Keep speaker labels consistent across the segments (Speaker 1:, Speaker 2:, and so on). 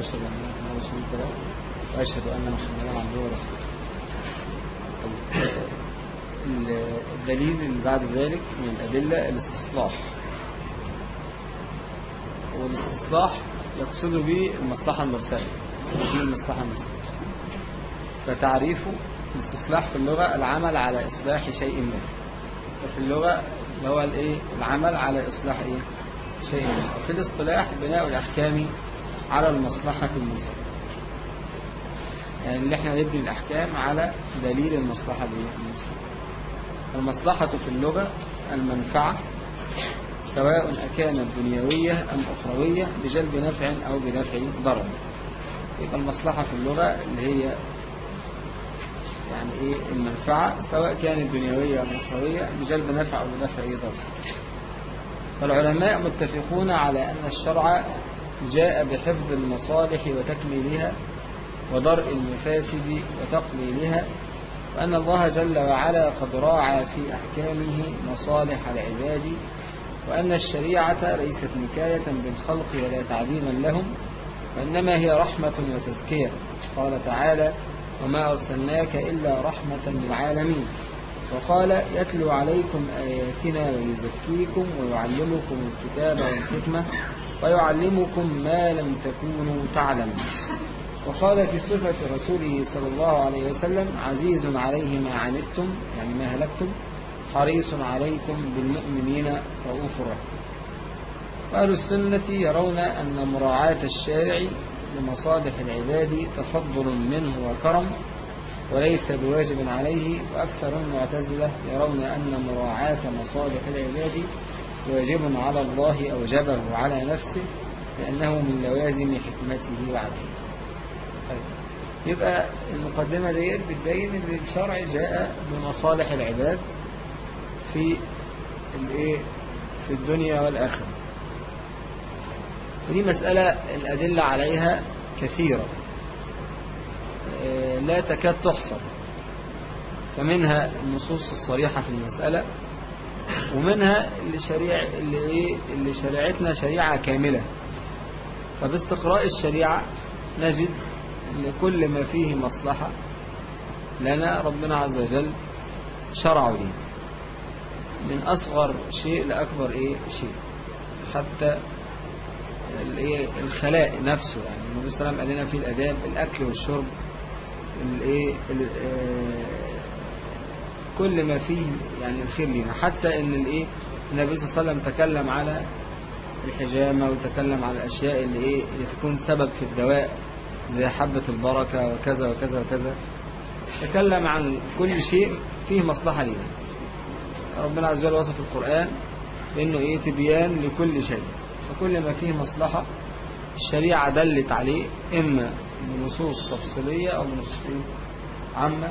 Speaker 1: أشهد أن لا إله إلا شريك له وأشهد أن محمدا عبده ورسوله. الدليل اللي بعد ذلك من الأدلة الاستصلاح. والاستصلاح يقصد به المصلحة المرسلة يقصد به المصلحة المرسلة. فتعريفه الاستصلاح في اللغة العمل على إصلاح شيء ما. وفي اللغة اللي هو الإيه؟ العمل على إصلاح إيه؟ شيء ما. وفي الاصطلاح بناء الأحكام على المصلحة المرسلة يعني اللي إحنا نبني الأحكام على دليل المصلحة المرسلة المصلحة في اللغة المنفعة سواء أكانت دنيوية أم أخروية بجلب نفع أو بدفع ضرر. يبقى المصلحة في اللغة اللي هي يعني إيه؟ المنفعة سواء كانت دنيوية أم أخروية بجلب نفع أو بدفع ضرر. فالعلماء متفقون على أن الشرع جاء بحفظ المصالح وتكميلها ودرء المفاسد وتقليلها وأن الله جل وعلا قد راعى في أحكامه مصالح العباد وأن الشريعة ليست نكاية بالخلق ولا تعظيما لهم وإنما هي رحمة وتزكية. قال تعالى وما أرسلناك إلا رحمة للعالمين وقال يتلو عليكم آياتنا ويزكيكم ويعلمكم الكتاب والحكمة ويعلمكم ما لم تكونوا تعلمون. وقال في صفة رسوله صلى الله عليه وسلم عزيز عليه ما عنتم يعني ما هلكتم حريص عليكم بالمؤمنين رؤوف رحيم وأهل السنة يرون أن مراعاة الشارع لمصالح العباد تفضل منه وكرم وليس بواجب عليه وأكثر المعتزلة يرون أن مراعاة مصالح العباد واجب على الله أوجبه على نفسه لأنه من لوازم حكمته وعدله. طيب. يبقى المقدمة ديت بتبين إن الشرع جاء بمصالح العباد في الإيه؟ في الدنيا والآخرة. ودي مسألة الأدلة عليها كثيرة. لا تكاد تحصر فمنها النصوص الصريحة في المسألة. ومنها اللي, شريع اللي, إيه؟ اللي شريعتنا شريعة كاملة. فباستقراء الشريعة نجد أن كل ما فيه مصلحة لنا ربنا عز وجل شرعه لنا. من أصغر شيء لأكبر إيه؟ شيء. حتى الايه الخلاء نفسه. يعني النبي صلى الله عليه وسلم قال لنا في الأداب الأكل والشرب الايه كل ما فيه يعني الخير لنا حتى إن الإيه؟ النبي صلى الله عليه وسلم تكلم على الحجامة وتكلم على الأشياء اللي إيه؟ اللي تكون سبب في الدواء زي حبة البركة وكذا وكذا وكذا. تكلم عن كل شيء فيه مصلحة لنا ربنا عز وجل وصف القرآن بإنه إيه؟ تبيان لكل شيء. فكل ما فيه مصلحة الشريعة دلت عليه إما بنصوص تفصيلية أو بنصوص عامة.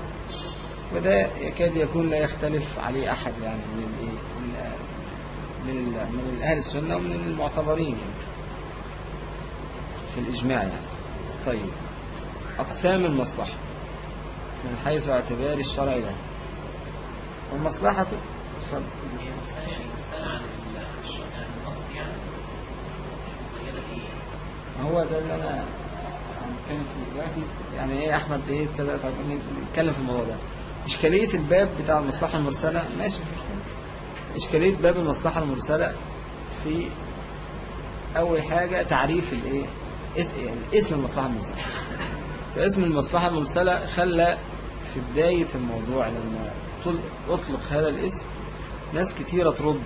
Speaker 1: وده يكاد يكون لا يختلف عليه أحد يعني من من من, من أهل السنة ومن المعتبرين يعني في الإجماع يعني. طيب. أقسام المصلحة. من حيث اعتبار الشرع له. والمصلحة هو ده اللي أنا هنتكلم فيه دلوقتي. يعني إيه أحمد؟ إيه ابتدى طب نتكلم في الموضوع ده. إشكالية الباب بتاع المصلحة المرسلة ماشي. إشكالية باب المصلحة المرسلة في أول حاجة تعريف الإيه؟ اس يعني اسم المصلحة المرسلة. فاسم المصلحة المرسلة خلى في بداية الموضوع لما أطلق هذا الاسم ناس كتيرة ترد.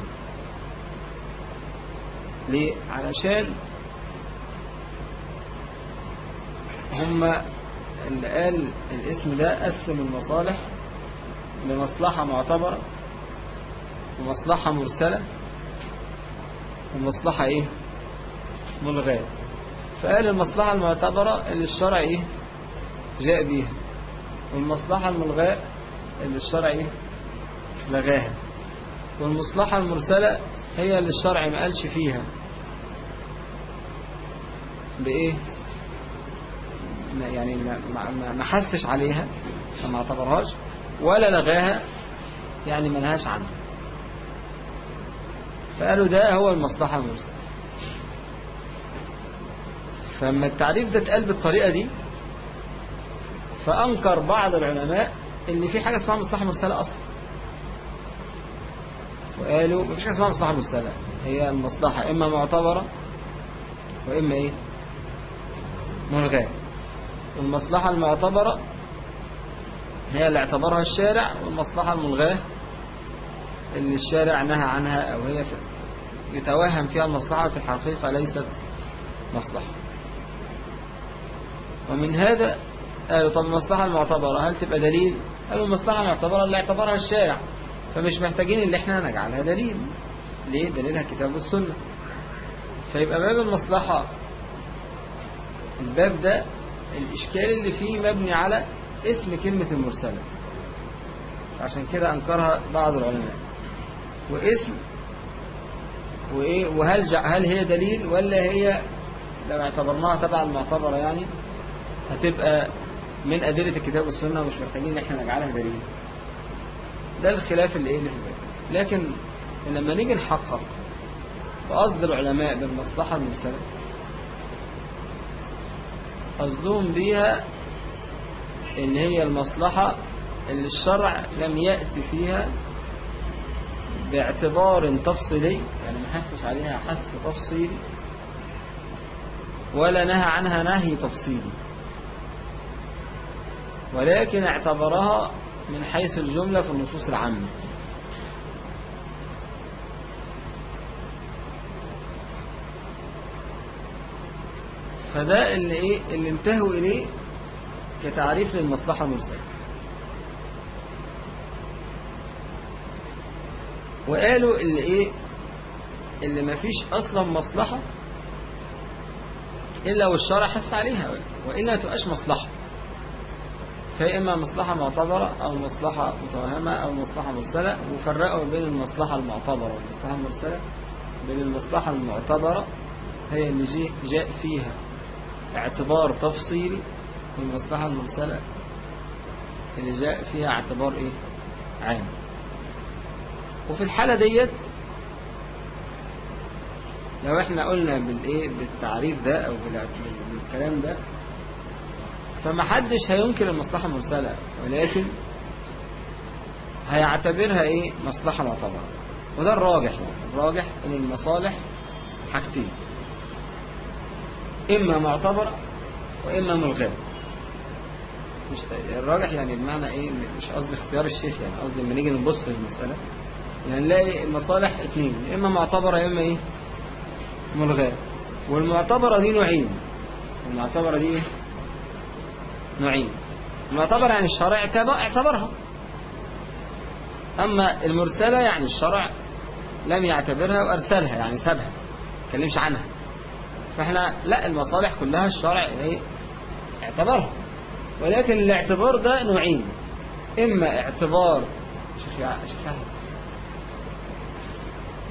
Speaker 1: ليه؟ علشان هم اللي قال الاسم ده قسم المصالح لمصلحة معتبرة ومصلحة مرسلة ومصلحة إيه؟ ملغاة. فقال المصلحة المعتبرة اللي الشرع إيه؟ جاء بيها. والمصلحة الملغاة اللي الشرع إيه؟ لغاها. والمصلحة المرسلة هي اللي الشرع ما قالش فيها. بإيه؟ يعني ما, ما, ما حسش عليها ما اعتبرهاش. ولا لغاها يعني ما لهاش عنها فقالوا ده هو المصلحة المرسلة. فلما التعريف ده اتقال بالطريقة دي فأنكر بعض العلماء إن في حاجة اسمها مصلحة مرسلة أصلا. وقالوا مفيش حاجة اسمها مصلحة مرسلة هي المصلحة إما معتبرة وإما إيه؟ ملغاة المصلحة المعتبرة هي اللي اعتبرها الشارع والمصلحة الملغاة اللي الشارع نهى عنها أو هي يتوهم فيها المصلحة في الحقيقة ليست مصلحة. ومن هذا قالوا طب المصلحة المعتبرة هل تبقى دليل؟ قالوا المصلحة المعتبرة اللي اعتبرها الشارع فمش محتاجين اللي إحنا نجعلها دليل. ليه؟ دليلها الكتاب والسنة. فيبقى باب المصلحة الباب ده الإشكال اللي فيه مبني على اسم كلمة المرسلة. عشان كده أنكرها بعض العلماء. واسم وإيه وهل هل هي دليل ولا هي لو اعتبرناها تبع المعتبرة يعني هتبقى من أدلة الكتاب والسنة ومش محتاجين إن إحنا نجعلها دليل. ده الخلاف اللي إيه اللي في الباب. لكن لما نيجي نحقق في قصد العلماء بالمصلحة المرسلة قصدهم بيها إن هي المصلحة اللي الشرع لم يأتي فيها باعتبار تفصيلي يعني ما حثش عليها حث تفصيلي ولا نهى عنها نهي تفصيلي. ولكن اعتبرها من حيث الجملة في النصوص العامة. فده اللي إيه؟ اللي انتهوا إليه كتعريف للمصلحة المرسلة وقالوا اللي إيه؟ اللي ما فيش أصلا مصلحة إلا والشرع حث عليها والا تبقاش مصلحة. فهي إما مصلحة معتبرة أو مصلحة متوهمة أو مصلحة مرسلة وفرقوا بين المصلحة المعتبرة والمصلحة المرسلة. بين المصلحة المعتبرة هي اللي جاء فيها اعتبار تفصيلي والمصلحة المرسلة اللي جاء فيها اعتبار إيه؟ عام. وفي الحالة ديت لو إحنا قلنا بالإيه؟ بالتعريف ده أو بالكلام ده فما حدش هينكر المصلحة المرسلة ولكن هيعتبرها إيه؟ مصلحة معتبرة. وده الراجح يعني. الراجح إن المصالح حاجتين. إما معتبرة وإما ملغاة. مش الراجح يعني بمعنى إيه؟ مش قصدي اختيار الشيخ يعني قصدي لما نيجي نبص للمسألة يعني نلاقي المصالح اثنين إما معتبرة إما إيه؟ ملغاة. والمعتبرة دي نوعين. المعتبرة دي نوعين. المعتبر يعني الشرع اعتبرها. أما المرسلة يعني الشرع لم يعتبرها وأرسلها يعني سابها كلمش عنها. فإحنا لا المصالح كلها الشرع إيه؟ اعتبرها. ولكن الاعتبار ده نوعين. إما اعتبار شيخ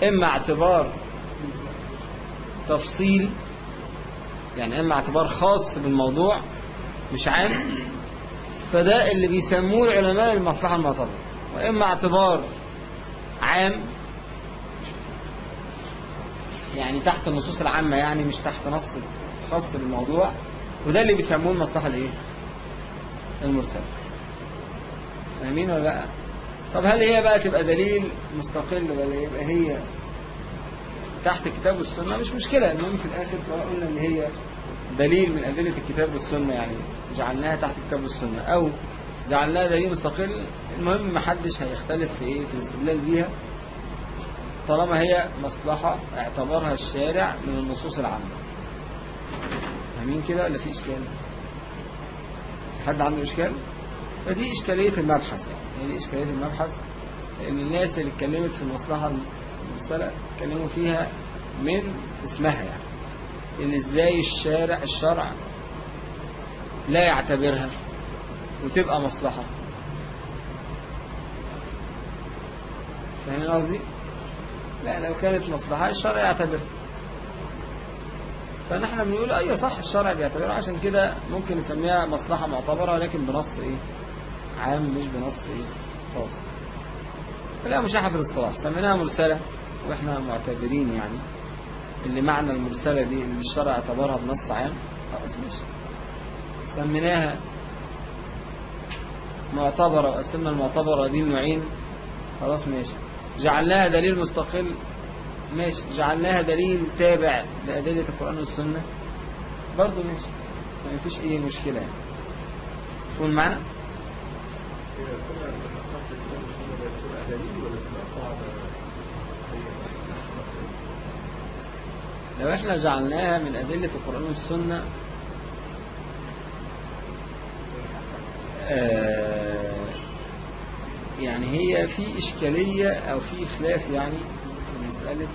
Speaker 1: إما اعتبار تفصيلي يعني إما اعتبار خاص بالموضوع مش عام فده اللي بيسموه العلماء المصلحة المعتبرة وإما اعتبار عام يعني تحت النصوص العامة يعني مش تحت نص خاص بالموضوع وده اللي بيسموه المصلحة الإيه؟ المرسلة فاهمين ولا لا؟ طب هل هي بقى تبقى دليل مستقل ولا يبقى هي تحت الكتاب والسنة مش مشكلة. المهم في الآخر سواء قلنا إن هي دليل من أدلة الكتاب والسنة يعني جعلناها تحت الكتاب والسنة أو جعلناها دليل مستقل المهم ما حدش هيختلف في إيه؟ في الاستدلال بيها. طالما هي مصلحة اعتبرها الشارع من النصوص العامة. فاهمين كده ولا في إشكال؟ حد عنده إشكال؟ فدي إشكالية المبحث يعني. دي إشكالية المبحث لأن الناس اللي اتكلمت في المصلحة المرسلة اتكلموا فيها من اسمها يعني. إن إزاي الشارع الشرع لا يعتبرها وتبقى مصلحة. فاهمين قصدي؟ لا لو كانت مصلحة الشرع يعتبرها. فنحن بنقول أيوه صح الشرع بيعتبرها. عشان كده ممكن نسميها مصلحة معتبرة لكن بنص إيه؟ عام مش بنص إيه؟ خاص. لا مشاحة في الاصطلاح. سميناها مرسلة وإحنا معتبرين يعني. اللي معنى المرسلة دي اللي الشرع اعتبرها بنص عام. خلاص ماشي. سميناها معتبرة وقسمنا المعتبرة دي نوعين خلاص ماشي. جعلناها دليل مستقل ماشي. جعلناها دليل تابع لأدلة القرآن والسنة. برضو ماشي. ما فيش أي مشكلة يعني. شو المعنى؟ لو إحنا جعلناها من أدلة القرآن والسنة آه، يعني هي في إشكالية أو في خلاف يعني مسألة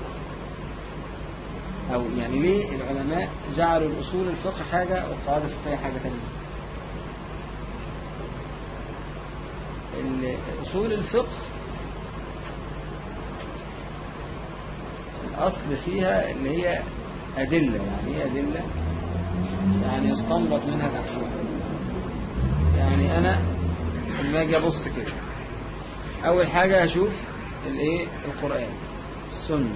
Speaker 1: أو يعني ليه العلماء جعلوا الأصول الفقه حاجة والقواعد الفقهية حاجة تانية؟ أصول الفقه الأصل فيها اللي هي أدلة يعني إيه أدلة؟ يعني يستنبط منها الأحكام يعني أنا لما أجي أبص كده أول حاجة هشوف الإيه؟ القرآن. السنة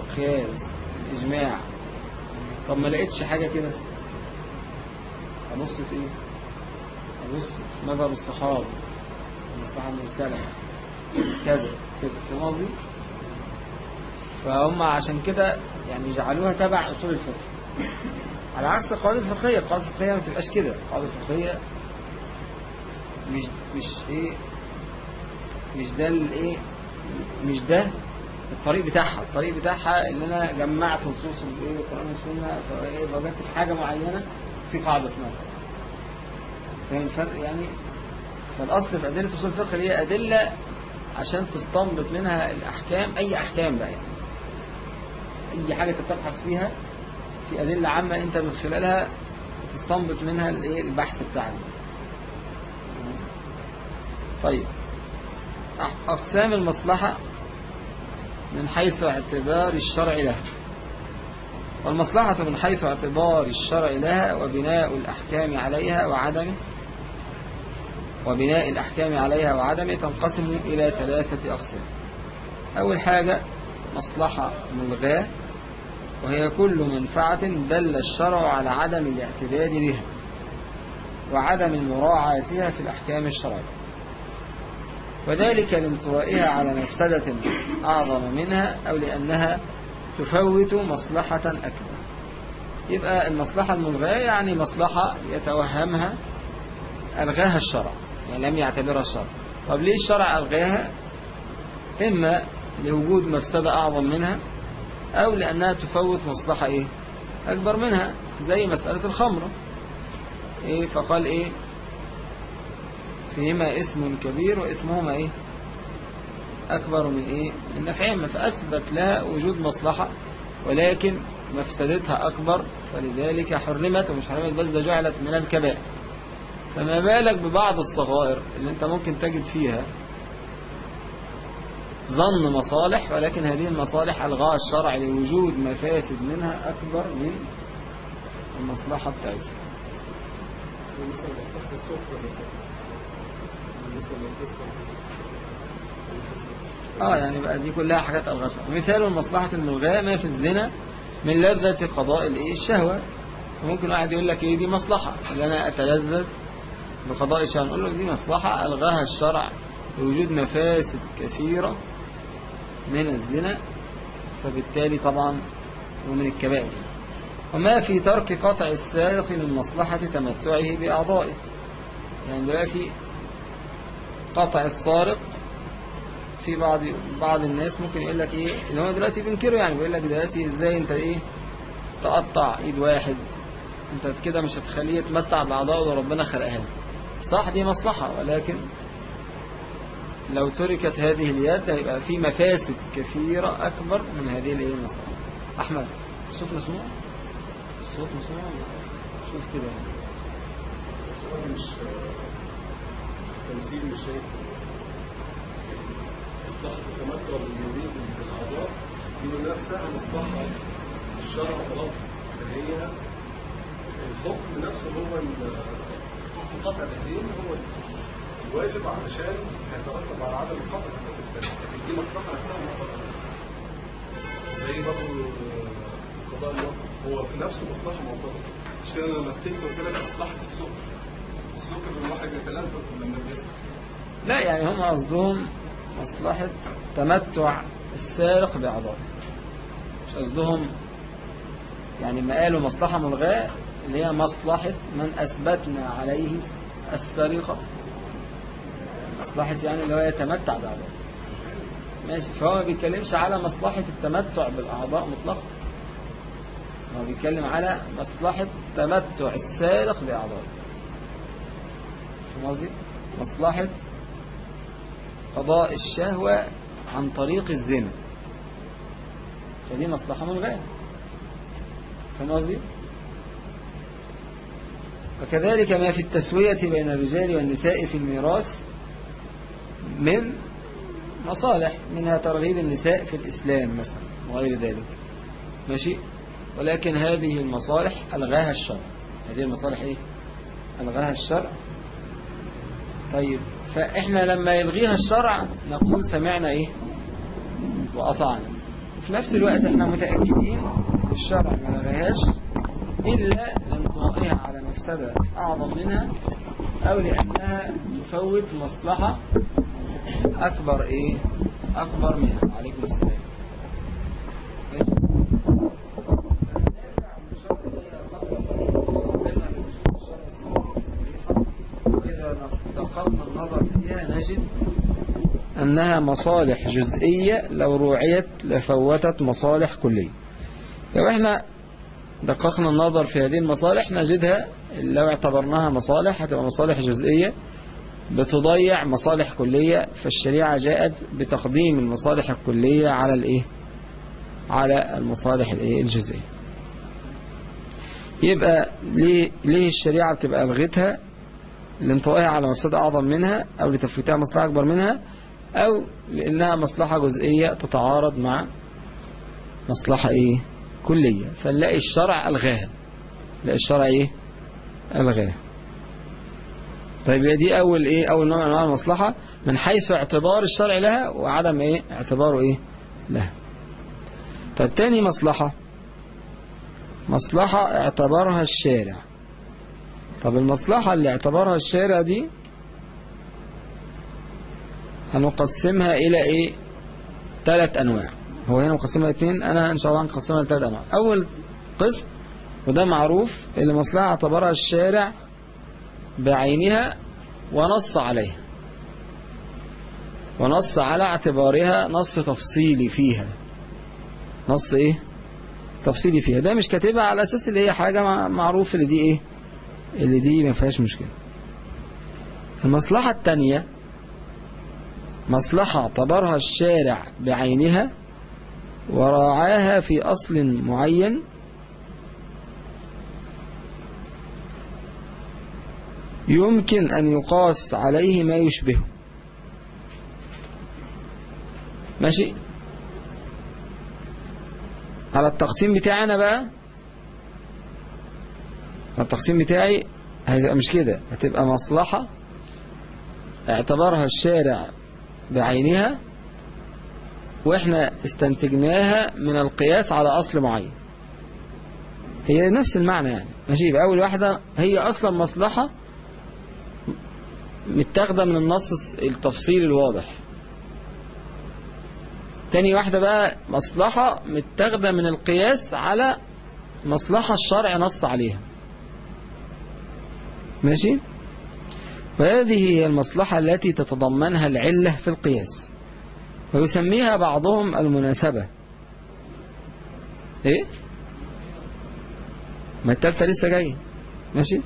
Speaker 1: القياس الإجماع. طب ما لقيتش حاجة كده؟ أبص في إيه؟ أبص في مذهب الصحابة. المصلحة المرسلة كذا كذا. في قصدي؟ فهم عشان كده يعني جعلوها تبع أصول الفقه. على عكس القواعد الفقهية. القواعد الفقهية ما تبقاش كده. القواعد الفقهية مش مش إيه؟ مش ده الايه مش ده الطريق بتاعها الطريق بتاعها اللي أنا جمعت نصوص الايه القرآن والسنة فإيه وجدت في حاجة معينة في قاعدة اسمها. فاهم الفرق؟ يعني فالأصل في أدلة أصول الفقه هي أدلة عشان تستنبط منها الأحكام أي أحكام بقى يعني. أي حاجة أنت بتبحث فيها في أدلة عامة أنت من خلالها تستنبط منها الإيه؟ البحث بتاعك. طيب أقسام المصلحة من حيث اعتبار الشرع لها والمصلحة من حيث اعتبار الشرع لها وبناء الأحكام عليها وعدمه وبناء الأحكام عليها وعدمه تنقسم إلى ثلاثة أقسام. أول حاجة مصلحة ملغاة وهي كل منفعة دل الشرع على عدم الاعتداد بها وعدم مراعاتها في الأحكام الشرعية. وذلك لانطوائها على مفسدة أعظم منها أو لأنها تفوت مصلحة أكبر. يبقى المصلحة الملغاة يعني مصلحة يتوهمها ألغاها الشرع يعني لم يعتبرها الشرع. طب ليه الشرع ألغاها؟ إما لوجود مفسدة أعظم منها أو لأنها تفوت مصلحة إيه؟ أكبر منها زي مسألة الخمر. إيه؟ فقال إيه؟ فيهما اسم كبير واسمهما إيه؟ أكبر من إيه؟ من نفعهما فأثبت لها وجود مصلحة ولكن مفسدتها أكبر فلذلك حرمت ومش حرمت بس ده جعلت من الكبائر. فما بالك ببعض الصغائر اللي أنت ممكن تجد فيها؟ ظن مصالح ولكن هذه المصالح ألغاها الشرع لوجود مفاسد منها أكبر من المصلحة بتاعتها
Speaker 2: مثلا مصلحة السكر مثلا بالنسبة للقسم
Speaker 1: آه يعني بقى دي كلها حاجات الشرع مثال المصلحة الملغاة ما في الزنا من لذة قضاء الايه الشهوة. فممكن واحد يقول لك إيه دي مصلحة. اللي أنا أتلذذ بقضاء الشهوة نقول له دي مصلحة. ألغاها الشرع لوجود مفاسد كثيرة من الزنا فبالتالي طبعا ومن الكبائر. وما في ترك قطع السارق من مصلحة تمتعه بأعضائه. يعني دلوقتي قطع السارق في بعض بعض الناس ممكن يقول لك إيه؟ اللي هو دلوقتي بينكره يعني بيقول لك دلوقتي إزاي أنت إيه؟ تقطع إيد واحد. أنت كده مش هتخليه يتمتع بأعضائه اللي ربنا خلقها. صح دي مصلحة ولكن لو تركت هذه اليد هيبقى في مفاسد كثيرة أكبر من هذه الإيه؟ المصلحة. أحمد. الصوت مسموع؟ الصوت مسموع؟ شوف كده.
Speaker 2: مش تمثيل مش شايف مصلحة التمتع باليمين بالأعضاء دي نفسها مصلحة الشرع طلبها فهي الحكم نفسه هو حكم قطع اليدين هو الواجب علشان هيترتب على عدم قطع الثاني لكن دي مصلحة نفسها معتبرة زي برضه قضاء الوطن هو في نفسه مصلحة مش كده أنا مثلت وقلت لك مصلحة السكر
Speaker 1: لا يعني هم قصدهم مصلحة تمتع السارق بأعضائه مش قصدهم يعني ما قالوا مصلحة ملغاة اللي هي مصلحة من أثبتنا عليه السرقة. مصلحة يعني اللي هو يتمتع بأعضائه ماشي. فهو ما بيتكلمش على مصلحة التمتع بالأعضاء مطلقا. هو بيتكلم على مصلحة تمتع السارق بأعضائه فاهم قصدي؟ مصلحة قضاء الشهوة عن طريق الزنا. فدي مصلحة ملغاة فاهم قصدي؟ وكذلك ما في التسوية بين الرجال والنساء في الميراث من مصالح منها ترغيب النساء في الإسلام مثلا وغير ذلك. ماشي؟ ولكن هذه المصالح ألغاها الشرع. هذه المصالح إيه؟ ألغاها الشرع. طيب فإحنا لما يلغيها الشرع نقول سمعنا إيه؟ وأطعنا. وفي نفس الوقت إحنا متأكدين الشرع ما لغاهاش إلا لانطبائها على مفسدة أعظم منها أو لأنها تفوت مصلحة أكبر إيه؟ أكبر منها. عليكم السلام ماشي؟ وإذا دققنا النظر فيها نجد أنها مصالح جزئية لو روعيت لفوتت مصالح كلية. لو إحنا دققنا النظر في هذه المصالح نجدها لو اعتبرناها مصالح هتبقى مصالح جزئية بتضيع مصالح كلية فالشريعة جاءت بتقديم المصالح الكلية على الإيه؟ على المصالح الإيه؟ الجزئية. يبقى ليه, ليه الشريعة بتبقى ألغتها؟ لانطوائها على مفسدة أعظم منها أو لتفويتها مصلحة أكبر منها؟ أو لأنها مصلحة جزئية تتعارض مع مصلحة إيه؟ كلية. فنلاقي الشرع ألغاها. نلاقي الشرع إيه؟ ألغاها. طيب يبقى دي أول إيه؟ أول نوع من أنواع المصلحة من حيث اعتبار الشرع لها وعدم إيه؟ اعتباره إيه؟ لها. طيب تاني مصلحة. مصلحة اعتبرها الشارع. طب المصلحة اللي اعتبرها الشارع دي هنقسمها إلى إيه؟ ثلاث أنواع. هو هنا مقسمها اثنين أنا إن شاء الله هنقسمها لثلاث أنواع. أول قسم وده معروف اللي مصلحة اعتبرها الشارع بعينها ونص عليها. ونص على اعتبارها نص تفصيلي فيها. نص إيه؟ تفصيلي فيها. ده مش كاتبها على أساس اللي هي حاجة مع- معروف اللي دي إيه؟ اللي دي ما فيهاش مشكلة. المصلحة التانية مصلحة اعتبرها الشارع بعينها وراعاها في أصل معين. يمكن أن يقاس عليه ما يشبهه ماشي؟ على التقسيم بتاعنا بقى. على التقسيم بتاعي هتبقى مش كده. هتبقى مصلحة اعتبرها الشارع بعينها وإحنا استنتجناها من القياس على أصل معين. هي نفس المعنى يعني. ماشي يبقى أول واحدة هي أصلا مصلحة متاخدة من النص التفصيل الواضح. تاني واحدة بقى مصلحة متاخدة من القياس على مصلحة الشرع نص عليها. ماشي؟ وهذه هي المصلحة التي تتضمنها العلة في القياس. ويسميها بعضهم المناسبة. إيه؟ ما التالتة لسه جاي ماشي؟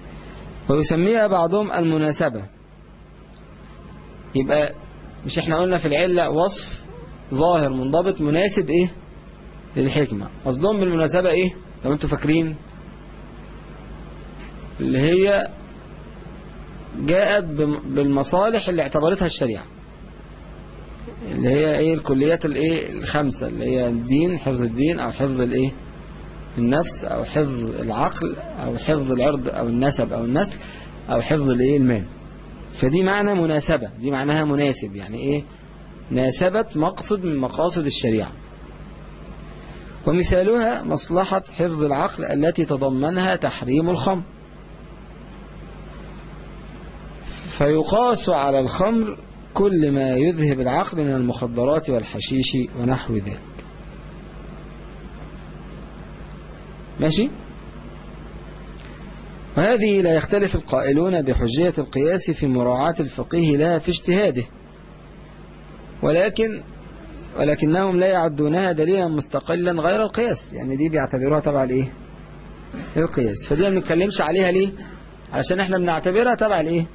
Speaker 1: ويسميها بعضهم المناسبة. يبقى مش إحنا قلنا في العلة وصف ظاهر منضبط مناسب إيه؟ للحكمة. قصدهم بالمناسبة إيه؟ لو أنتوا فاكرين. اللي هي جاءت بالمصالح اللي اعتبرتها الشريعة. اللي هي إيه الكليات الايه الخمسة اللي هي الدين حفظ الدين أو حفظ الايه النفس أو حفظ العقل أو حفظ العرض أو النسب أو النسل أو حفظ الايه المال. فدي معنى مناسبة دي معناها مناسب يعني إيه ناسبت مقصد من مقاصد الشريعة. ومثالها مصلحة حفظ العقل التي تضمنها تحريم الخمر. فيقاس على الخمر كل ما يذهب العقل من المخدرات والحشيش ونحو ذلك. ماشي؟ وهذه لا يختلف القائلون بحجية القياس في مراعاة الفقيه لها في اجتهاده. ولكن ولكنهم لا يعدونها دليلا مستقلا غير القياس. يعني دي بيعتبروها تبع الإيه؟ القياس. فدي ما بنتكلمش عليها ليه؟ علشان إحنا بنعتبرها تبع الإيه؟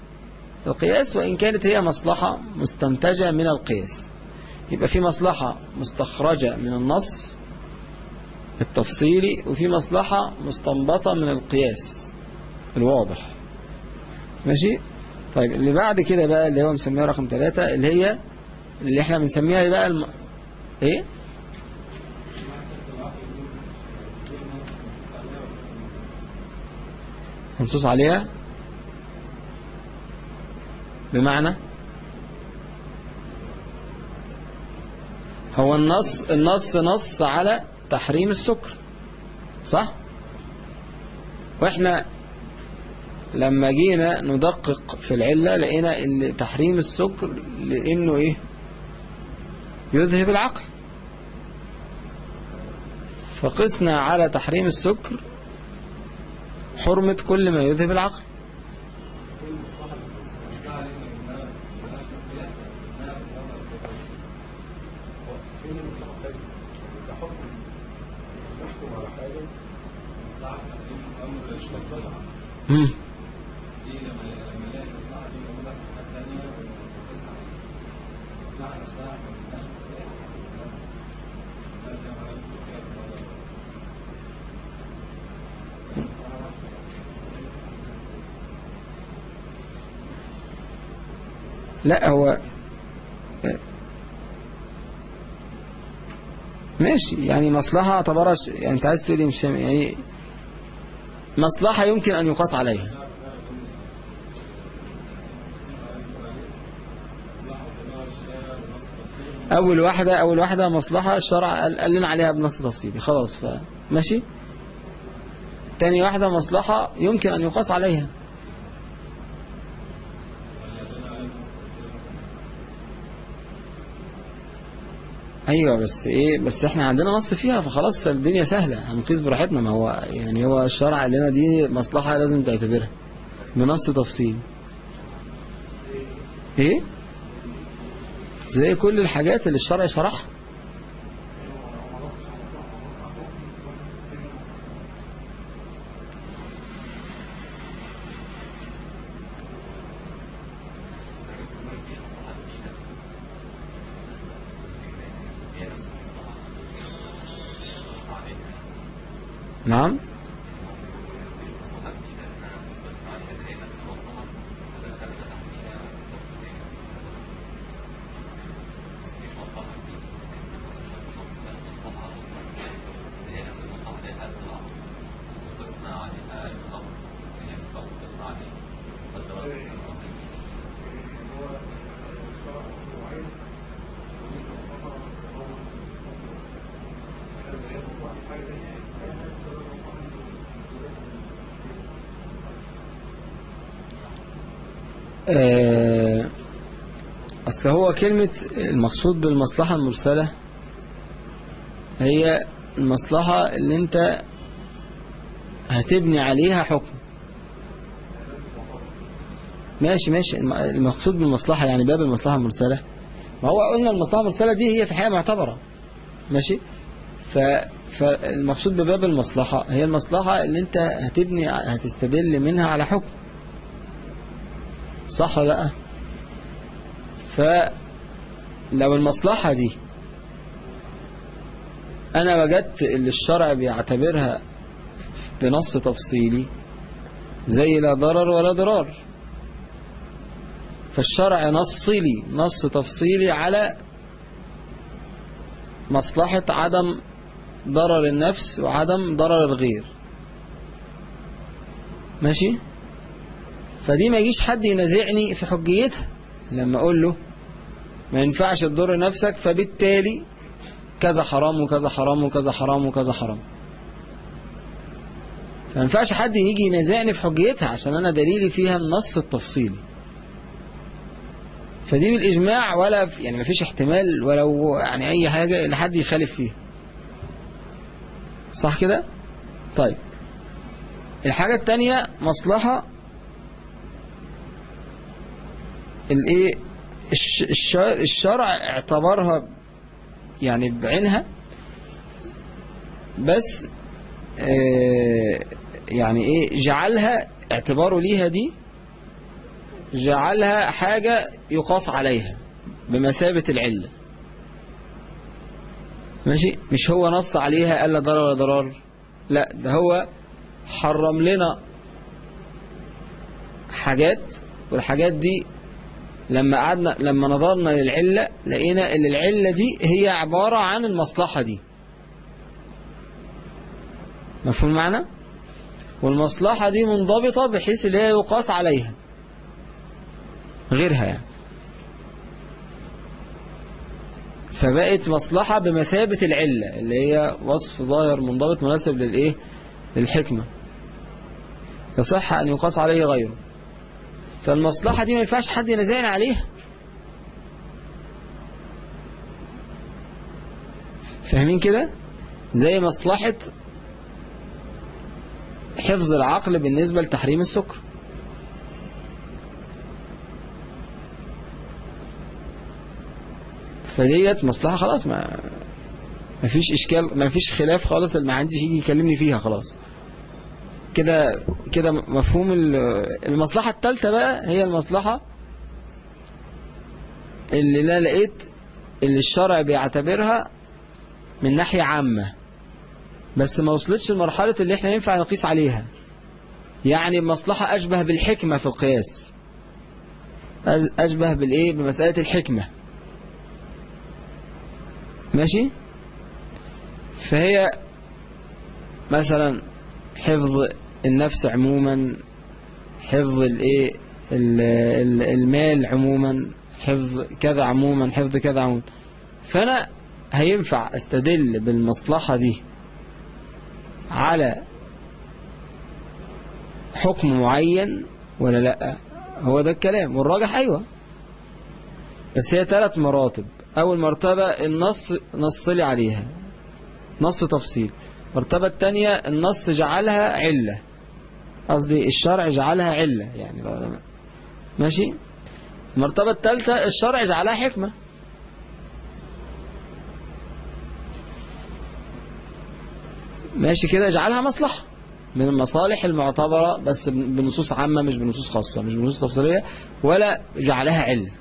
Speaker 1: القياس وإن كانت هي مصلحة مستنتجة من القياس. يبقى في مصلحة مستخرجة من النص التفصيلي وفي مصلحة مستنبطة من القياس الواضح. ماشي؟ طيب اللي بعد كده بقى اللي هو مسميها رقم ثلاثة اللي هي اللي إحنا بنسميها بقى الم... إيه؟ منصوص عليها؟ بمعنى هو النص النص نص على تحريم السكر صح؟ وإحنا لما جينا ندقق في العلة لقينا إن تحريم السكر لإنه إيه؟ يذهب العقل. فقسنا على تحريم السكر حرمة كل ما يذهب العقل
Speaker 2: فين المصلحة التانية؟ ده حكم نحكم على حاجة مش مصلحة
Speaker 1: مم. لا هو ماشي. يعني مصلحة اعتبرها ش- يعني انت عايز تقولي مش يعني مصلحة يمكن أن يقاس عليها. أول واحدة أول واحدة مصلحة الشرع قال لنا عليها بنص تفصيلي خلاص ف ماشي؟ تاني واحدة مصلحة يمكن أن يقاس عليها. أيوه بس إيه بس إحنا عندنا نص فيها فخلاص الدنيا سهلة هنقيس براحتنا. ما هو يعني هو الشرع قال لنا دي مصلحة لازم تعتبرها بنص تفصيل. إيه؟ زي كل الحاجات اللي الشرع شرحها نعم آه، أصل هو كلمة المقصود بالمصلحة المرسلة هي المصلحة اللي انت هتبني عليها حكم. ماشي ماشي. الم- المقصود بالمصلحة يعني باب المصلحة المرسلة. ما هو قلنا المصلحة المرسلة دي هي في الحقيقة معتبرة. ماشي؟ ف فالمقصود بباب المصلحة هي المصلحة اللي انت هتبني هتستدل منها على حكم. صح ولا لأ؟ فلو المصلحة دي أنا وجدت اللي الشرع بيعتبرها بنص تفصيلي زي لا ضرر ولا ضرار. فالشرع نص لي نص تفصيلي على مصلحة عدم ضرر النفس وعدم ضرر الغير. ماشي؟ فدي ما يجيش حد ينازعني في حجيتها. لما أقول له ما ينفعش تضر نفسك فبالتالي كذا حرام وكذا حرام وكذا حرام وكذا حرام. فما ينفعش حد يجي ينازعني في حجيتها عشان أنا دليلي فيها النص التفصيلي. فدي بالإجماع ولا يعني ما فيش احتمال ولو يعني أي حاجة اللي حد يخالف فيها. صح كده؟ طيب. الحاجة التانية مصلحة الايه الش- الش- الشرع اعتبرها يعني بعينها بس آه، يعني إيه جعلها اعتباره ليها دي جعلها حاجة يقاس عليها بمثابة العلة. ماشي؟ مش هو نص عليها قال لا ضرر ولا ضرار. لا ده هو حرم لنا حاجات والحاجات دي لما قعدنا لما نظرنا للعلة لقينا إن العلة دي هي عبارة عن المصلحة دي. مفهوم معنى والمصلحة دي منضبطة بحيث اللي هي يقاس عليها. غيرها يعني. فبقت مصلحة بمثابة العلة اللي هي وصف ظاهر منضبط مناسب للإيه؟ للحكمة. يصح أن يقاس عليه غيره. فالمصلحة دي ما ينفعش حد ينازعني عليها. فاهمين كده؟ زي مصلحة حفظ العقل بالنسبة لتحريم السكر. فديت مصلحة خلاص ما ما فيش إشكال ما فيش خلاف خالص عنديش يجي يكلمني فيها خلاص. كده كده مفهوم ال- المصلحة الثالثة بقى هي المصلحة اللي لا لقيت اللي الشرع بيعتبرها من ناحية عامة بس ما وصلتش لمرحلة اللي إحنا ينفع نقيس عليها. يعني مصلحة أشبه بالحكمة في القياس. أشبه بالإيه؟ بمسألة الحكمة. ماشي؟ فهي مثلا حفظ النفس عموما حفظ الإيه ال- ال- المال عموما حفظ كذا عموما حفظ كذا عموما. فأنا هينفع أستدل بالمصلحة دي على حكم معين ولا لأ؟ هو ده الكلام. والراجح أيوه. بس هي ثلاث مراتب. أول مرتبة النص نص لي عليها. نص تفصيل. المرتبة الثانية النص جعلها علة. قصدي الشرع جعلها علة يعني العلماء ماشي؟ المرتبة الثالثة الشرع جعلها حكمة. ماشي كده جعلها مصلحة. من المصالح المعتبرة بس بنصوص عامة مش بنصوص خاصة مش بنصوص تفصيلية ولا جعلها علة.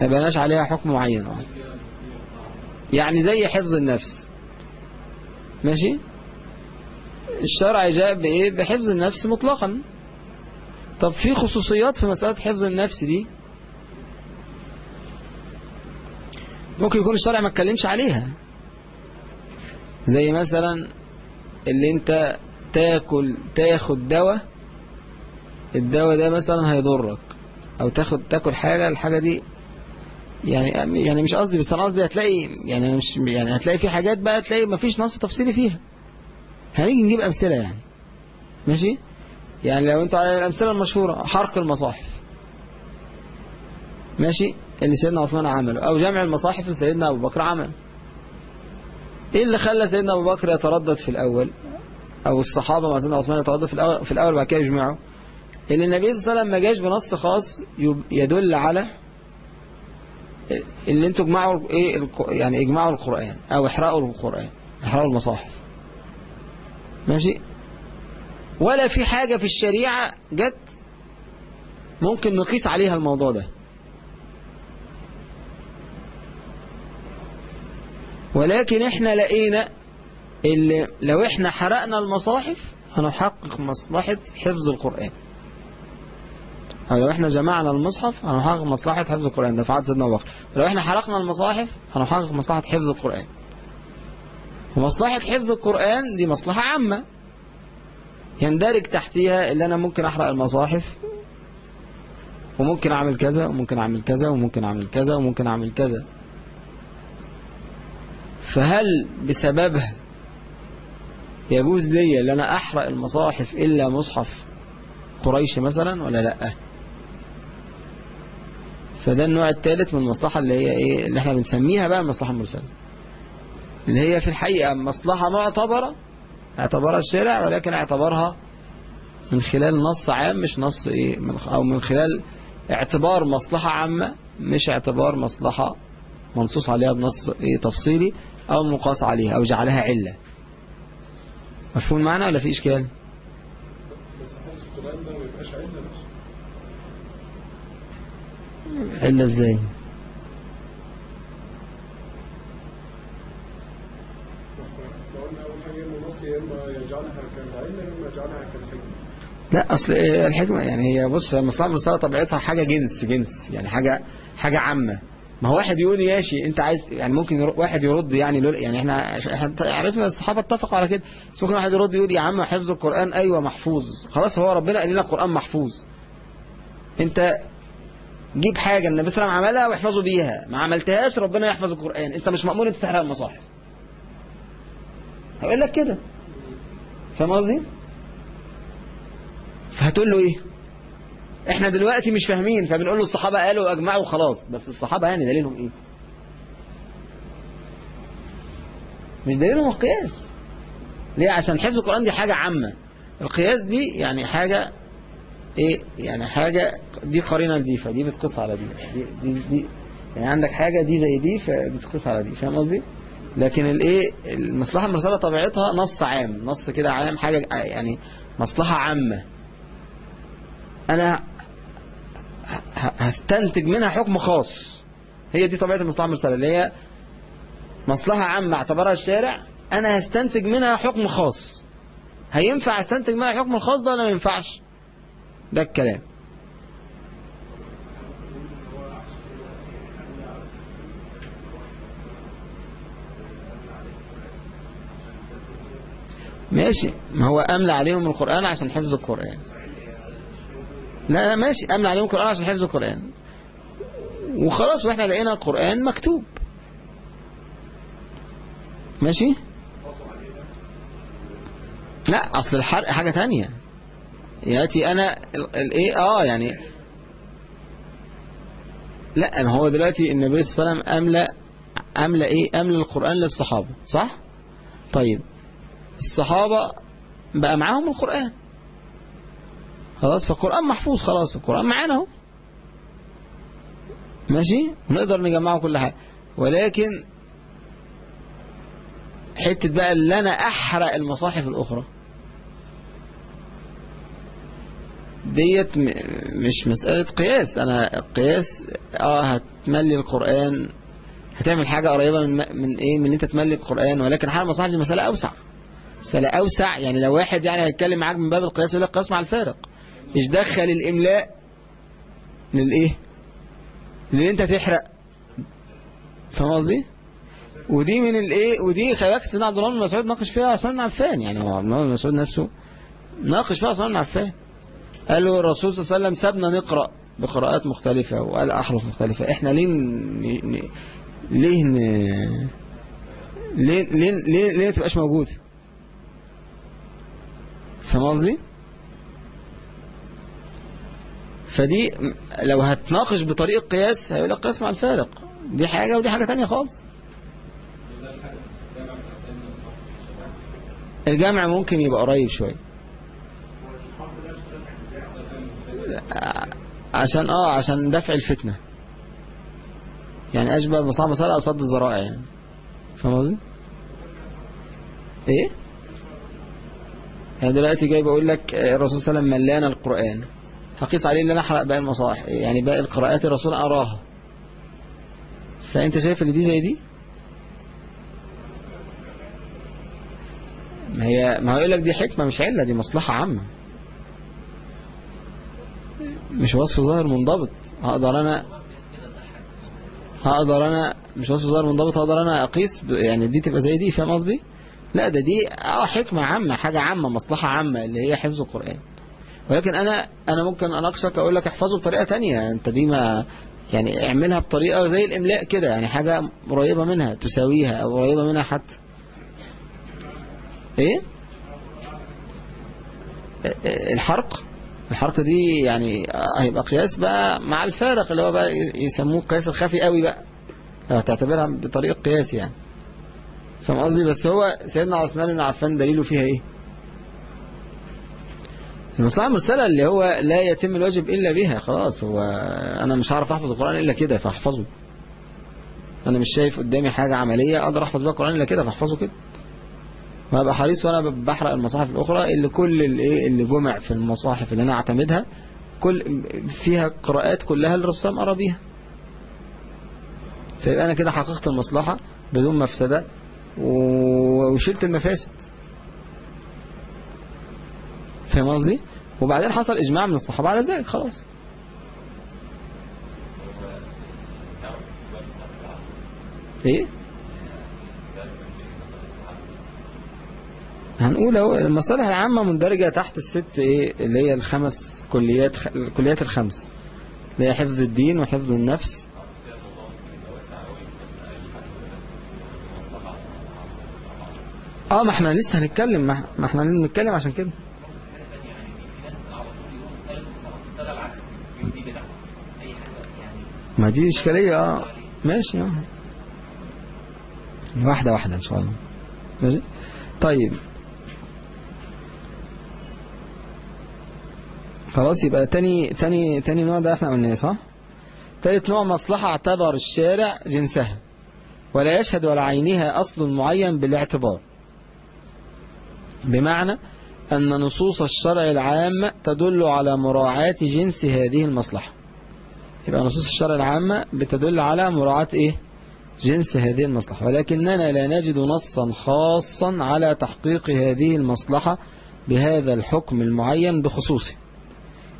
Speaker 1: بناش عليها حكم معين. يعني زي حفظ النفس. ماشي؟ الشرع جاء بإيه؟ بحفظ النفس مطلقا. طب في خصوصيات في مسألة حفظ النفس دي؟ ممكن يكون الشرع ما اتكلمش عليها. زي مثلا اللي أنت تاكل تاخد دواء الدواء ده مثلا هيضرك. أو تاخد تاكل حاجة الحاجة دي يعني يعني مش قصدي بس أنا قصدي هتلاقي يعني مش يعني هتلاقي في حاجات بقى تلاقي ما فيش نص تفصيلي فيها. هنيجي نجيب أمثلة يعني. ماشي؟ يعني لو أنتوا على الأمثلة المشهورة حرق المصاحف. ماشي؟ اللي سيدنا عثمان عمله أو جمع المصاحف اللي سيدنا أبو بكر عمله إيه اللي خلى سيدنا أبو بكر يتردد في الأول؟ أو الصحابة مع سيدنا عثمان يتردد في الأول في الأول بعد كده يجمعوا. اللي النبي صلى الله عليه وسلم ما جاش بنص خاص يدل على اللي أنتوا اجمعوا إيه يعني اجمعوا القرآن أو إحرقوا القرآن إحرقوا المصاحف. ماشي؟ ولا في حاجة في الشريعة جت ممكن نقيس عليها الموضوع ده. ولكن إحنا لقينا اللي لو إحنا حرقنا المصاحف هنحقق مصلحة حفظ القرآن. أو لو إحنا جمعنا المصحف هنحقق مصلحة حفظ القرآن. ده في عهد سيدنا أبو بكر. إحنا حرقنا المصاحف هنحقق مصلحة حفظ القرآن. ومصلحة حفظ القرآن دي مصلحة عامة. يندرج تحتها اللي أنا ممكن أحرق المصاحف وممكن أعمل كذا وممكن أعمل كذا وممكن أعمل كذا وممكن أعمل كذا. فهل بسببها يجوز لي ان أنا أحرق المصاحف إلا مصحف قريش مثلا ولا لأ؟ فده النوع الثالث من المصلحة اللي هي إيه اللي إحنا بنسميها بقى المصلحة المرسلة. اللي هي في الحقيقة مصلحة معتبرة اعتبرها الشارع ولكن اعتبرها من خلال نص عام مش نص إيه من أو من خلال اعتبار مصلحة عامة مش اعتبار مصلحة منصوص عليها بنص إيه تفصيلي أو مقاس عليها أو جعلها علة. مفهوم المعنى ولا في إشكال؟
Speaker 2: بس القرآن ده ما يبقاش علة نفسه؟
Speaker 1: علة إزاي
Speaker 2: فقلنا أول حاجة إن النص يا إما يجعلها كالعلة يا إما يجعلها كالحكمة
Speaker 1: لا إيه الحكمة يعني هي بص المصلحة المرسلة طبيعتها حاجة جنس جنس يعني حاجة حاجة عامة. ما هو واحد يقول ماشي أنت عايز يعني ممكن واحد يرد يعني لول- يعني إحنا عرفنا الصحابة اتفقوا على كده. بس ممكن واحد يرد يقول يا عم حفظ القرآن أيوه محفوظ. خلاص هو ربنا قال لنا القرآن محفوظ. أنت جيب حاجة النبي صلى الله عليه وسلم عملها واحفظوا بيها. ما عملتهاش ربنا يحفظ القرآن. أنت مش مأمور أنت تحرق المصاحف. هقول لك كده. فاهم قصدي؟ فهتقول له إيه؟ إحنا دلوقتي مش فاهمين فبنقول له الصحابة قالوا أجمعوا خلاص بس الصحابة يعني دليلهم إيه؟ مش دليلهم القياس. ليه؟ عشان حفظ القرآن دي حاجة عامة. القياس دي يعني حاجة إيه؟ يعني حاجة دي قرينة دي فدي بتقيس على دي. دي, دي, دي يعني عندك حاجة دي زي دي فبتقيس على دي. فاهم قصدي؟ لكن الايه المصلحة المرسلة طبيعتها نص عام نص كده عام حاجة يعني مصلحة عامة. أنا ه- هستنتج منها حكم خاص. هي دي طبيعة المصلحة المرسلة اللي هي مصلحة عامة اعتبرها الشارع أنا هستنتج منها حكم خاص. هينفع أستنتج منها الحكم الخاص ده ولا ما ينفعش؟ ده الكلام. ماشي. ما هو أملى عليهم القرآن عشان حفظ القرآن. ماشي. أملى عليهم القرآن عشان حفظ القرآن. وخلاص وإحنا لقينا القرآن مكتوب. ماشي؟ لا أصل الحرق حاجة تانية. يأتي أنا ال- الإيه آه يعني لا ما هو دلوقتي النبي صلى الله عليه وسلم أملى أملى إيه؟ أملى القرآن للصحابة صح؟ طيب الصحابة بقى معاهم القرآن. خلاص فالقرآن محفوظ خلاص القرآن معانا أهو. ماشي؟ ونقدر نجمعه كل حاجة. ولكن حتة بقى اللي أنا أحرق المصاحف الأخرى. ديت مش مسألة قياس. أنا قياس آه هتملي القرآن. هتعمل حاجة قريبة من من إيه؟ من أنت تملي القرآن. ولكن حال المصاحف دي مسألة أوسع. مسألة أوسع. يعني لو واحد يعني هيتكلم معاك من باب القياس يقول لك قياس مع الفارق. مش دخل الإملاء للإيه؟ اللي أنت تحرق. فاهم قصدي؟ ودي من الإيه؟ ودي خلي بالك سيدنا عبد الله بن مسعود ناقش فيها عثمان بن عفان. يعني هو عبد الله بن مسعود نفسه ناقش فيها عثمان بن عفان. قال له الرسول صلى الله عليه وسلم سابنا نقرأ بقراءات مختلفة. وقال أحرف مختلفة. إحنا ليه ن... ليه ن... ليه ليه ليه, ليه تبقاش موجود؟ فاهم قصدي؟ فدي لو هتناقش بطريق قياس هيقول لك قياس مع الفارق. دي حاجة ودي حاجة تانية خالص. الجمع ممكن يبقى قريب شوية. عشان آه عشان دفع الفتنة. يعني أشبه بصعب مسألة أو صد الذرائع يعني. فاهم قصدي؟ إيه؟ يعني دلوقتي جاي بقول لك آه، الرسول صلى الله عليه وسلم ملأنا القرآن. هقيس عليه إن أنا أحرق باقي المصاحف. يعني باقي القراءات الرسول أراها. فأنت شايف اللي دي زي دي؟ ما هي ما هو يقول لك دي حكمة مش علة دي مصلحة عامة. مش وصف ظاهر منضبط. هقدر أنا هقدر أنا مش وصف ظاهر منضبط هقدر أنا أقيس يعني دي تبقى زي دي فاهم قصدي؟ لا ده دي آه حكمة عامة حاجة عامة مصلحة عامة اللي هي حفظ القرآن. ولكن أنا أنا ممكن أناقشك أقول لك احفظه بطريقة تانية. أنت دي ما يعني اعملها بطريقة زي الإملاء كده يعني حاجة قريبة منها تساويها أو قريبة منها حتى. إيه؟ الحرق؟ الحرق دي يعني هيبقى قياس بقى مع الفارق اللي هو بقى يسموه قياس الخفي قوي بقى. هتعتبرها بطريقة قياس يعني. فاهم قصدي؟ بس هو سيدنا عثمان بن عفان دليله فيها إيه؟ المصلحة المرسلة اللي هو لا يتم الواجب إلا بها خلاص هو أنا مش هعرف أحفظ القرآن إلا كده فأحفظه. أنا مش شايف قدامي حاجة عملية أقدر أحفظ بها القرآن إلا كده فأحفظه كده. وهبقى حريص وأنا بحرق المصاحف الأخرى اللي كل اللي, اللي جمع في المصاحف اللي أنا أعتمدها كل فيها قراءات كلها الرسام قرأ بيها. فيبقى أنا كده حققت المصلحة بدون مفسدة وشلت المفاسد. فاهم قصدي؟ وبعدين حصل إجماع من الصحابة على ذلك خلاص. إيه؟ هنقول أهو المصالح العامة مندرجة تحت الست إيه؟ اللي هي الخمس كليات الكليات الخمس. اللي هي حفظ الدين وحفظ النفس. آه ما إحنا لسه هنتكلم ما ما إحنا هنتكلم عشان كده. ما دي إشكالية آه. ماشي آه. واحدة واحدة إن شاء الله. ماشي؟ طيب. خلاص يبقى تاني تاني تاني نوع ده إحنا قلناه صح؟ تالت نوع مصلحة اعتبر الشارع جنسها ولا يشهد على عينها أصل معين بالاعتبار. بمعنى أن نصوص الشرع العامة تدل على مراعاة جنس هذه المصلحة. يبقى نصوص الشرع العامة بتدل على مراعاة إيه؟ جنس هذه المصلحة. ولكننا لا نجد نصا خاصا على تحقيق هذه المصلحة بهذا الحكم المعين بخصوصه.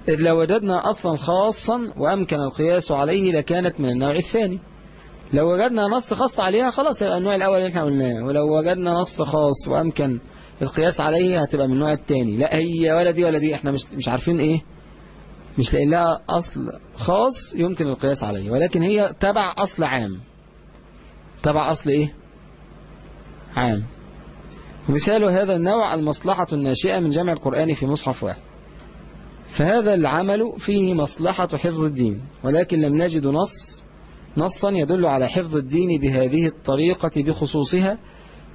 Speaker 1: إذ لو وجدنا أصلا خاصا وأمكن القياس عليه لكانت من النوع الثاني. لو وجدنا نص خاص عليها خلاص يبقى النوع الأول اللي إحنا قلناه. ولو وجدنا نص خاص وأمكن القياس عليه هتبقى من النوع الثاني. لا هي ولا دي ولا دي. إحنا مش مش عارفين إيه؟ مش لاقي لها أصل خاص يمكن القياس عليه ولكن هي تبع أصل عام. تبع أصل إيه؟ عام. ومثال هذا النوع المصلحة الناشئة من جمع القرآن في مصحف واحد. فهذا العمل فيه مصلحة حفظ الدين ولكن لم نجد نص نصا يدل على حفظ الدين بهذه الطريقة بخصوصها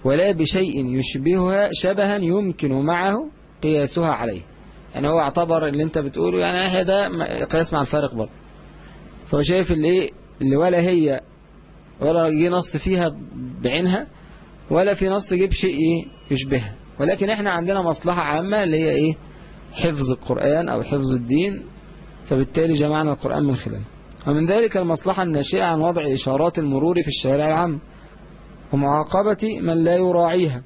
Speaker 1: ولا بشيء يشبهها شبها يمكن معه قياسها عليه. يعني هو اعتبر اللي انت بتقوله يعني هذا قياس مع الفارق برضه. فهو شايف اللي إيه؟ اللي ولا هي ولا جه نص فيها بعينها ولا في نص جيب شيء إيه؟ يشبهها. ولكن إحنا عندنا مصلحة عامة اللي هي إيه؟ حفظ القرآن أو حفظ الدين فبالتالي جمعنا القرآن من خلاله ومن ذلك المصلحة الناشئة عن وضع إشارات المرور في الشارع العام ومعاقبة من لا يراعيها.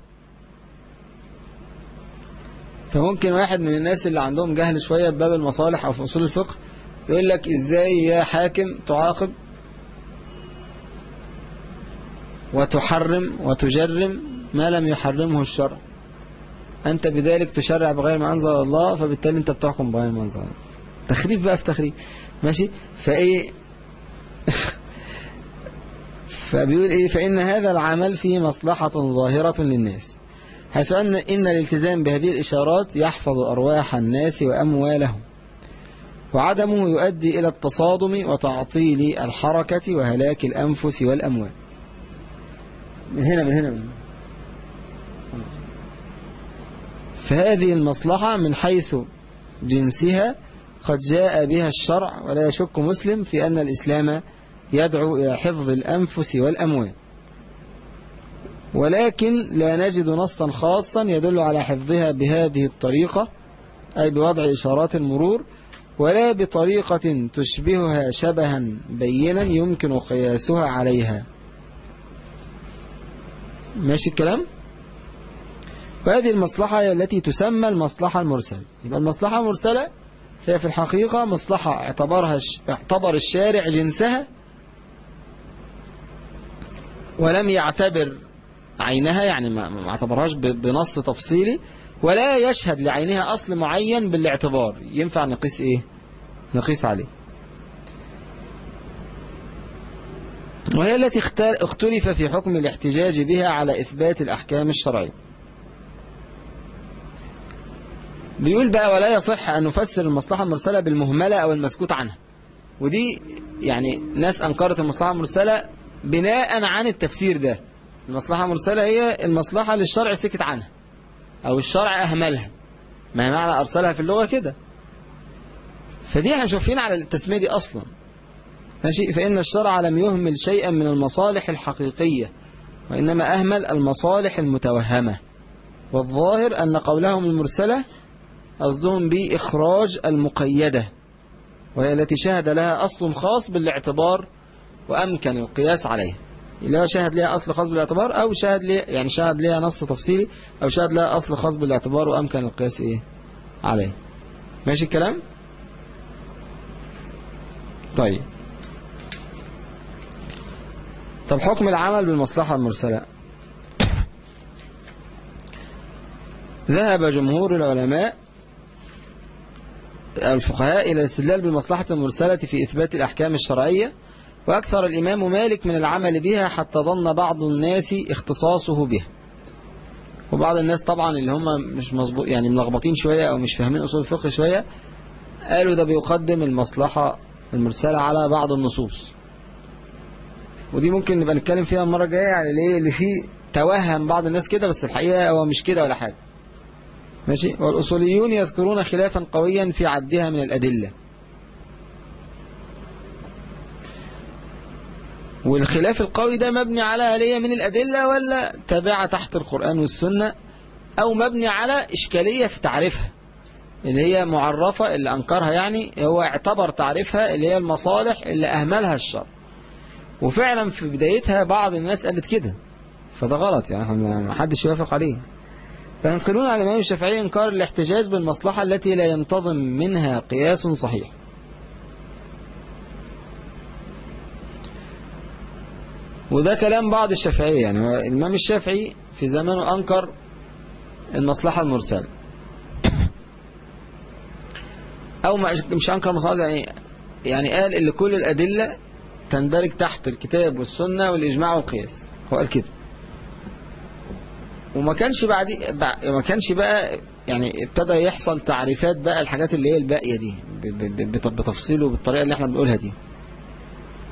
Speaker 1: فممكن واحد من الناس اللي عندهم جهل شوية بباب المصالح أو في أصول الفقه يقول لك إزاي يا حاكم تعاقب وتحرم وتجرم ما لم يحرمه الشرع؟ أنت بذلك تشرع بغير ما أنزل الله فبالتالي أنت بتحكم بغير ما أنزل الله. تخريف بقى في تخريف. ماشي؟ فإيه؟ فبيقول إيه؟ فإن هذا العمل فيه مصلحة ظاهرة للناس. حيث أن إن الالتزام بهذه الإشارات يحفظ أرواح الناس وأموالهم وعدمه يؤدي إلى التصادم وتعطيل الحركة وهلاك الأنفس والأموال. من هنا من هنا من هنا. فهذه المصلحة من حيث جنسها قد جاء بها الشرع ولا يشك مسلم في أن الإسلام يدعو إلى حفظ الأنفس والأموال. ولكن لا نجد نصا خاصا يدل على حفظها بهذه الطريقة أي بوضع إشارات المرور ولا بطريقة تشبهها شبها بينا يمكن قياسها عليها. ماشي الكلام؟ وهذه المصلحة التي تسمى المصلحة المرسلة. يبقى المصلحة المرسلة هي في الحقيقة مصلحة اعتبرها اعتبر الشارع جنسها ولم يعتبر عينها يعني ما اعتبرهاش بنص تفصيلي ولا يشهد لعينها أصل معين بالاعتبار. ينفع نقيس إيه؟ نقيس عليه. وهي التي اختلف في حكم الاحتجاج بها على إثبات الأحكام الشرعية. بيقول بقى ولا يصح أن نفسر المصلحة المرسلة بالمهملة أو المسكوت عنها. ودي يعني ناس أنكرت المصلحة المرسلة بناء عن التفسير ده. المصلحة المرسلة هي المصلحة اللي الشرع سكت عنها أو الشرع أهملها. ما معنى أرسلها في اللغة كده. فدي إحنا شايفين على التسمية دي أصلا. ماشي؟ فإن الشرع لم يهمل شيئا من المصالح الحقيقية وإنما أهمل المصالح المتوهمة. والظاهر أن قولهم المرسلة قصدهم بإخراج المقيدة وهي التي شهد لها أصل خاص بالاعتبار وأمكن القياس عليها. اللي هو شهد لها أصل خاص بالاعتبار أو شهد لها يعني شهد لها نص تفصيلي أو شهد لها أصل خاص بالاعتبار وأمكن القياس إيه؟ عليه. ماشي الكلام؟ طيب. طب حكم العمل بالمصلحة المرسلة؟ ذهب جمهور العلماء الفقهاء إلى الاستدلال بالمصلحة المرسلة في إثبات الأحكام الشرعية وأكثر الإمام مالك من العمل بها حتى ظن بعض الناس اختصاصه بها وبعض الناس طبعا اللي هم مش مظبوط يعني ملخبطين شوية أو مش فاهمين أصول الفقه شوية قالوا ده بيقدم المصلحة المرسلة على بعض النصوص. ودي ممكن نبقى نتكلم فيها المرة الجاية يعني ليه؟ اللي فيه توهم بعض الناس كده بس الحقيقة هو مش كده ولا حاجة. ماشي؟ والأصوليون يذكرون خلافا قويا في عدها من الأدلة. والخلاف القوي ده مبني على آلية من الأدلة ولا تابعة تحت القرآن والسنة أو مبني على إشكالية في تعريفها اللي هي معرفة اللي أنكرها يعني هو اعتبر تعريفها اللي هي المصالح اللي أهملها الشر وفعلا في بدايتها بعض الناس قالت كده فده غلط يعني ما حدش يوافق عليه. فينقلون على الإمام الشافعي إنكار الاحتجاج بالمصلحة التي لا ينتظم منها قياس صحيح. وده كلام بعض الشافعية يعني الإمام الشافعي في زمانه أنكر المصلحة المرسلة. أو مش أنكر المصلحة يعني يعني قال إن كل الأدلة تندرج تحت الكتاب والسنة والإجماع والقياس. هو قال كده. وما كانش بعد بع- ما كانش بقى يعني ابتدى يحصل تعريفات بقى الحاجات اللي هي الباقية دي ب- ب- بت- بتفصيل وبالطريقة اللي إحنا بنقولها دي.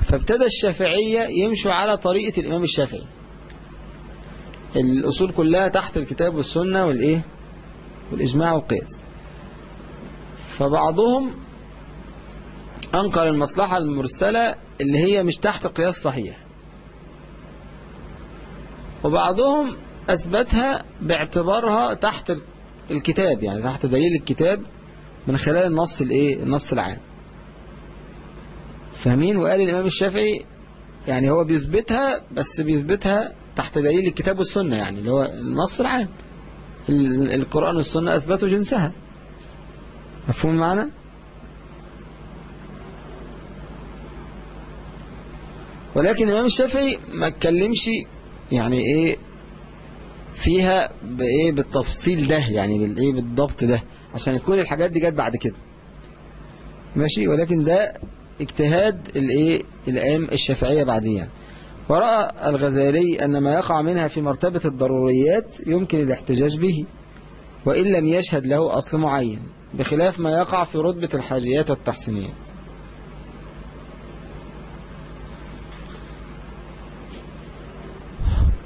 Speaker 1: فابتدى الشافعية يمشوا على طريقة الإمام الشافعي. الأصول كلها تحت الكتاب والسنة والإيه؟ والإجماع والقياس. فبعضهم أنكر المصلحة المرسلة اللي هي مش تحت قياس صحيح. وبعضهم أثبتها باعتبارها تحت الكتاب يعني تحت دليل الكتاب من خلال النص الإيه؟ النص العام. فاهمين وقال الإمام الشافعي؟ يعني هو بيثبتها بس بيثبتها تحت دليل الكتاب والسنة يعني اللي هو النص العام. ال- القرآن والسنة أثبتوا جنسها. مفهوم المعنى؟ ولكن الإمام الشافعي ما اتكلمش يعني إيه فيها بإيه بالتفصيل ده يعني بالإيه بالضبط ده عشان كل الحاجات دي جت بعد كده. ماشي؟ ولكن ده اجتهاد الايه؟ الأئمة الشافعية بعديا وراى الغزالي أن ما يقع منها في مرتبة الضروريات يمكن الاحتجاج به وإن لم يشهد له أصل معين بخلاف ما يقع في رتبة الحاجيات والتحسينيات.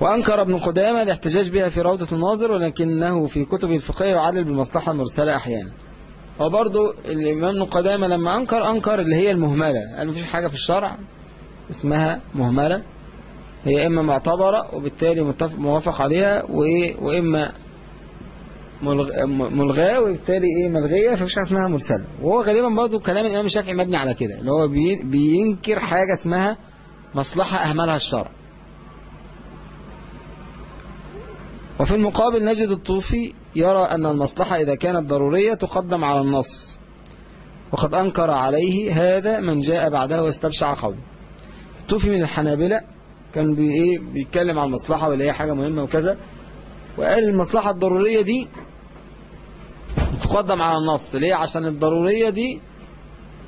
Speaker 1: وأنكر ابن قدامة الاحتجاج بها في روضة الناظر ولكنه في كتب الفقه يعلل بالمصلحة المرسلة أحيانا. هو برضو الإمام ابن قدامة لما أنكر أنكر اللي هي المهملة. قال مفيش حاجة في الشرع اسمها مهملة. هي إما معتبرة وبالتالي موافق عليها وإيه وإما ملغ- ملغاة وبالتالي إيه ملغية فمفيش حاجة اسمها مرسلة. وهو غالبا برضو كلام الإمام الشافعي مبني على كده اللي هو بي- بينكر حاجة اسمها مصلحة أهملها الشرع. وفي المقابل نجد الطوفي يرى أن المصلحة إذا كانت ضرورية تقدم على النص وقد أنكر عليه هذا من جاء بعده واستبشع قوله الطوفي من الحنابلة كان إيه بيتكلم عن المصلحة واللي هي حاجة مهمة وكذا وقال المصلحة الضرورية دي تقدم على النص. ليه؟ عشان الضرورية دي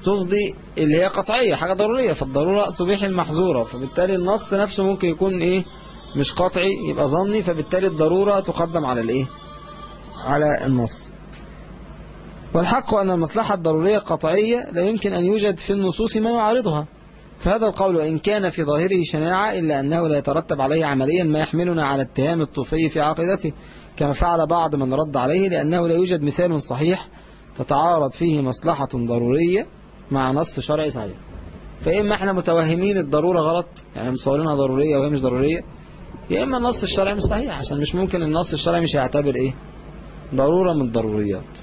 Speaker 1: تفضي اللي هي قطعية حاجة ضرورية. فالضرورة تبيح المحظورة. فبالتالي النص نفسه ممكن يكون إيه؟ مش قطعي يبقى ظني فبالتالي الضرورة تقدم على الإيه؟ على النص. والحق أن المصلحة الضرورية قطعية لا يمكن أن يوجد في النصوص ما يعارضها. فهذا القول وإن كان في ظاهره شناعة إلا أنه لا يترتب عليه عمليا ما يحملنا على اتهام الطوفي في عقيدته كما فعل بعض من رد عليه لأنه لا يوجد مثال صحيح تتعارض فيه مصلحة ضرورية مع نص شرعي صحيح. فإما إحنا متوهمين الضرورة غلط يعني متصورينها ضرورية وهي مش ضرورية يا إما النص الشرعي مش صحيح عشان مش ممكن النص الشرعي مش هيعتبر إيه؟ ضرورة من الضروريات.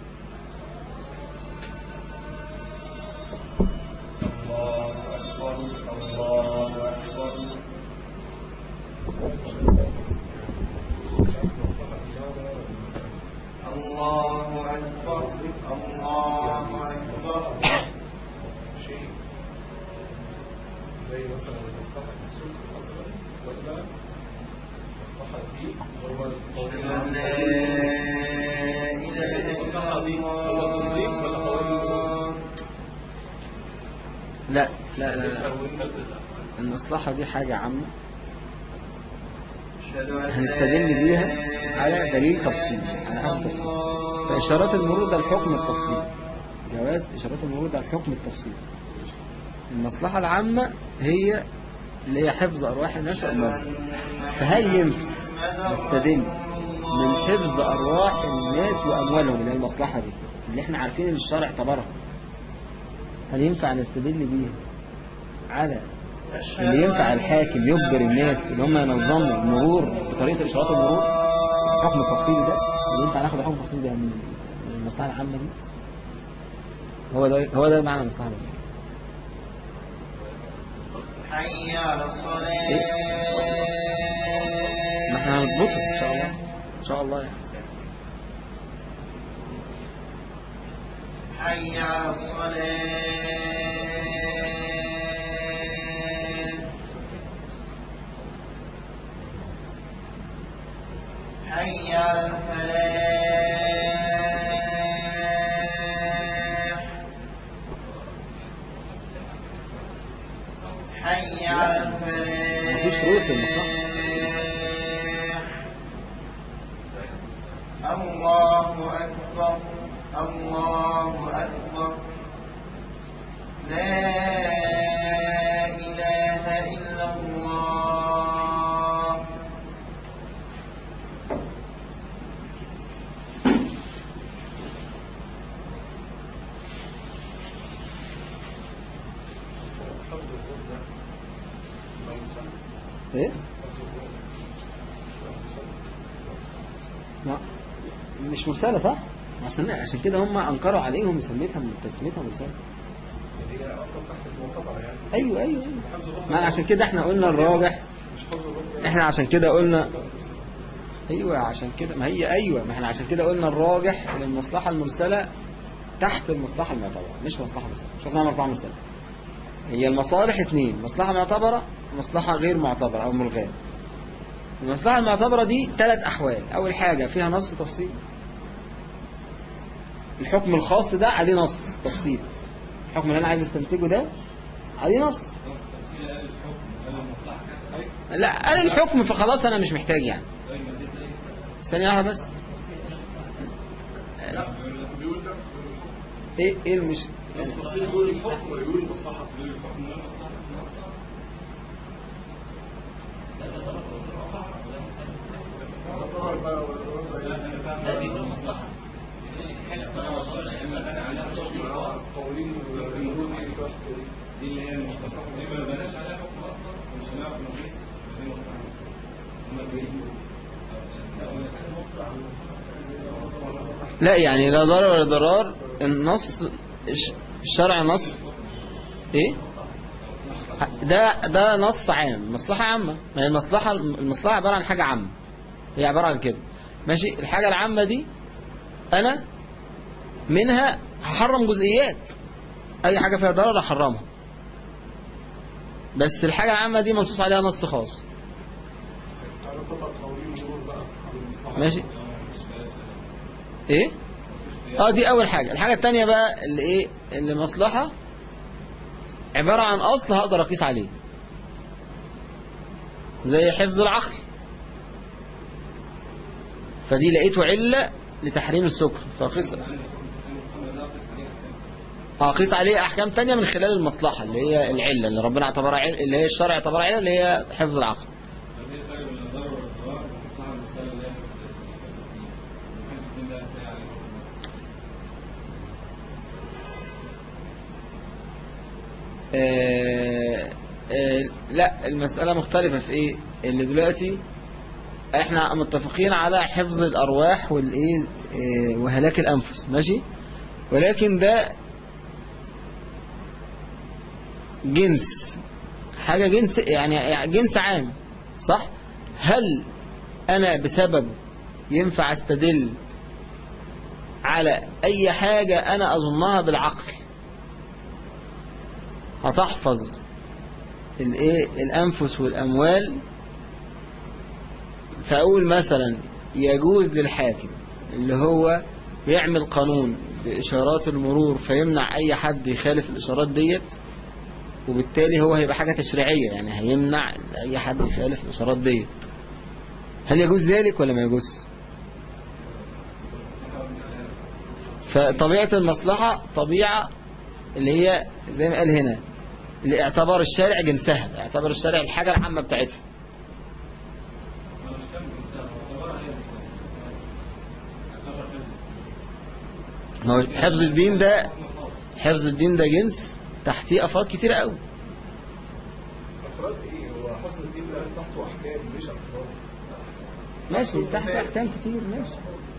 Speaker 1: فإشارات المرور ده الحكم التفصيلي جواز إشارات المرور ده الحكم التفصيلي المصلحة العامة هي اللي هي حفظ أرواح الناس وأموالهم فهل ينفع نستدل من حفظ أرواح الناس وأموالهم اللي هي المصلحة دي؟ اللي إحنا عارفين إن الشرع اعتبرها. هل ينفع نستدل بيها؟ على اللي ينفع الحاكم يجبر الناس إن هم ينظموا المرور بطريقة إشارات المرور؟ الحكم التفصيلي ده. اللي ينفع ناخد الحكم التفصيلي ده من المصلحة العامة دي. هو ده هو ده معنى المصلحة العامة
Speaker 3: حي على الصلاة.
Speaker 1: ما إحنا هنضبطها إن شاء الله. إن شاء الله يعني.
Speaker 3: حي على الصلاة. حي على الفلاح. حي على الفلاح.
Speaker 1: مفيش شروط للمصلحة.
Speaker 3: الله أكبر الله أكبر. لا إله إلا الله
Speaker 2: حفظ الروح ده لو مسلم إيه؟
Speaker 1: لا. مش مرسلة صح؟ عشان عشان كده هم أنكروا عليهم سميتها من تسميتها مرسلة أيوه أيوه أيوة. ما عشان كده إحنا قلنا الراجح. إحنا عشان كده قلنا أيوه عشان كده. ما هي أيوه ما إحنا عشان كده قلنا الراجح إن المصلحة المرسلة تحت المصلحة المعتبرة مش مصلحة مرسلة. مش اسمها مصلحه مرسلة. هي المصالح اتنين مصلحة معتبرة ومصلحه غير معتبرة أو ملغاه المصلحة المعتبرة دي ثلاث أحوال. أول حاجة فيها نص تفصيل. الحكم الخاص ده عليه نص تفصيل. الحكم اللي أنا عايز أستنتجه ده عليه نص. لا قال الحكم فخلاص أنا مش محتاج يعني. ثانية. واحدة بس.
Speaker 2: بيقول
Speaker 1: إيه إيه المش
Speaker 2: بس تفصيل يقول الحكم ولا يقول المصلحة
Speaker 4: ده بيقول
Speaker 1: لا يعني لا ضرر ولا ضرار. النص الش- الشرع نص. إيه؟ ده ده نص عام. مصلحة عامة. ما هي المصلحة المصلحة عبارة عن حاجة عامة. هي عبارة عن كده. ماشي؟ الحاجة العامة دي أنا منها هحرم جزئيات. أي حاجة فيها ضرر أحرمها. بس الحاجة العامة دي منصوص عليها نص خاص. ماشي؟ إيه؟ آه دي أول حاجة. الحاجة التانية بقى اللي إيه؟ اللي مصلحة عبارة عن أصل هقدر أقيس عليه. زي حفظ العقل. فدي لقيته علة لتحريم السكر. فقيس اقيس عليه أحكام تانية من خلال المصلحة اللي هي العلة اللي ربنا اعتبرها عل... اللي هي الشرع اعتبرها علة اللي هي حفظ العقل. آه آه لا المسألة مختلفة في إيه؟ اللي دلوقتي إحنا متفقين على حفظ الأرواح والإيه آه وهلاك الأنفس ماشي؟ ولكن ده جنس. حاجة جنس يعني جنس عام صح؟ هل أنا بسبب ينفع أستدل على أي حاجة أنا أظنها بالعقل؟ هتحفظ الإيه الأنفس فأقول مثلا يجوز للحاكم اللي هو يعمل قانون بإشارات المرور فيمنع أي حد يخالف الإشارات ديت وبالتالي هو هيبقى حاجة تشريعية يعني هيمنع أي حد يخالف الإشارات ديت. هل يجوز ذلك ولا ما يجوز؟ فطبيعة المصلحة طبيعة اللي هي زي ما قال هنا اللي اعتبر الشارع جنسها اعتبر الشارع الحاجة العامة بتاعتها
Speaker 5: أنا مش فاهم الانسان هو اعتبرها هي الانسان اعتبر حفظ
Speaker 1: ما هو حفظ الدين ده حفظ الدين ده جنس تحتيه أفراد كتير قوي.
Speaker 2: أفراد إيه؟ هو حفظ الدين ده تحته أحكام مش أفراد.
Speaker 1: ماشي تحت أحكام كتير ماشي.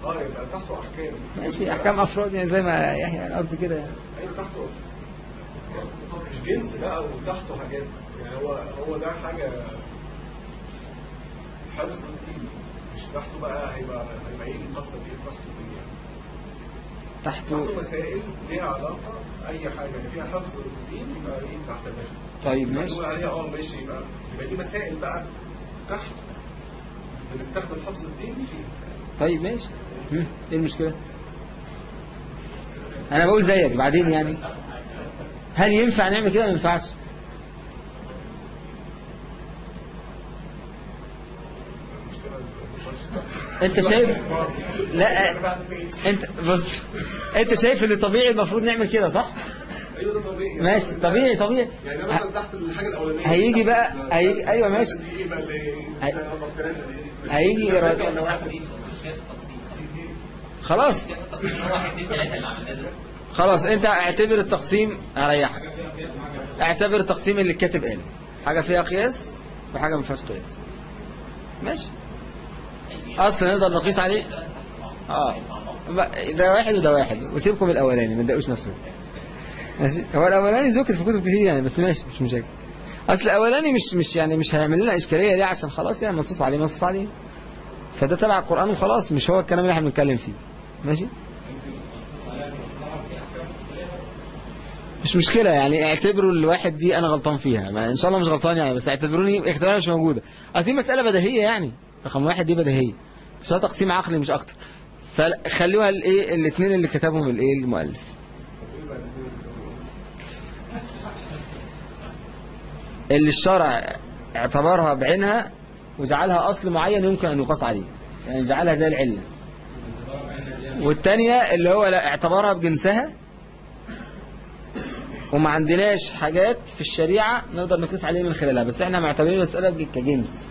Speaker 2: آه يبقى تحته أحكام.
Speaker 1: ماشي أحكام أفراد يعني زي ما يحيى قصدي كده يعني.
Speaker 2: أيوه تحته مش جنس بقى وتحته حاجات. يعني هو هو ده حاجة حفظ الدين. مش تحته بقى هيبقى هيبقى إيه القصة دي؟ تحته
Speaker 1: تحته
Speaker 2: مسائل ليها علاقه أي حاجة فيها حفظ الدين يبقى إيه تحت ده
Speaker 1: طيب ماشي.
Speaker 2: نقول عليها آه ماشي يبقى يبقى دي مسائل بقى تحت بنستخدم حفظ الدين فيه
Speaker 1: طيب ماشي. إيه المشكلة؟ أنا بقول زيك بعدين يعني. هل ينفع نعمل كده؟ ما ينفعش. انت شايف؟ لا انت بص انت شايف ان طبيعي المفروض نعمل كده صح؟
Speaker 2: أيوه ده طبيعي.
Speaker 1: ماشي طبيعي طبيعي.
Speaker 2: يعني مثلا تحت الحاجة الأولانية
Speaker 1: هيجي بقى هيجي أيوه ماشي.
Speaker 2: ثلاثة دي
Speaker 1: هيجي خلاص. خلاص انت اعتبر التقسيم اريحك اعتبر التقسيم اللي الكاتب قاله. حاجة فيها قياس وحاجة ما فيهاش قياس. ماشي. اصل نقدر نقيس عليه؟ آه. ده واحد وده واحد. وسيبكم الأولاني ما تضايقوش نفسكم. ماشي؟ هو الأولاني ذكر في كتب كتير يعني بس ماشي مش مشاكل. أصل الأولاني مش مش يعني مش هيعمل لنا إشكالية ليه؟ عشان خلاص يعني منصوص عليه منصوص عليه. فده تبع القرآن وخلاص مش هو الكلام اللي إحنا بنتكلم فيه. ماشي؟ مش مشكلة يعني اعتبروا الواحد دي أنا غلطان فيها. ما إن شاء الله مش غلطان يعني بس اعتبروني اعتبرها مش موجودة. أصل دي مسألة بديهية يعني. رقم واحد دي بديهية. ده تقسيم عقلي مش أكتر. فخلوها الايه الاثنين اللي كتبهم الإيه؟ المؤلف. اللي الشرع اعتبرها بعينها وجعلها أصل معين يمكن أن يقاس عليه. يعني جعلها زي العلة. والتانية اللي هو لا اعتبرها بجنسها. وما عندناش حاجات في الشريعة نقدر نقيس عليه من خلالها. بس إحنا معتبرين المسألة كجنس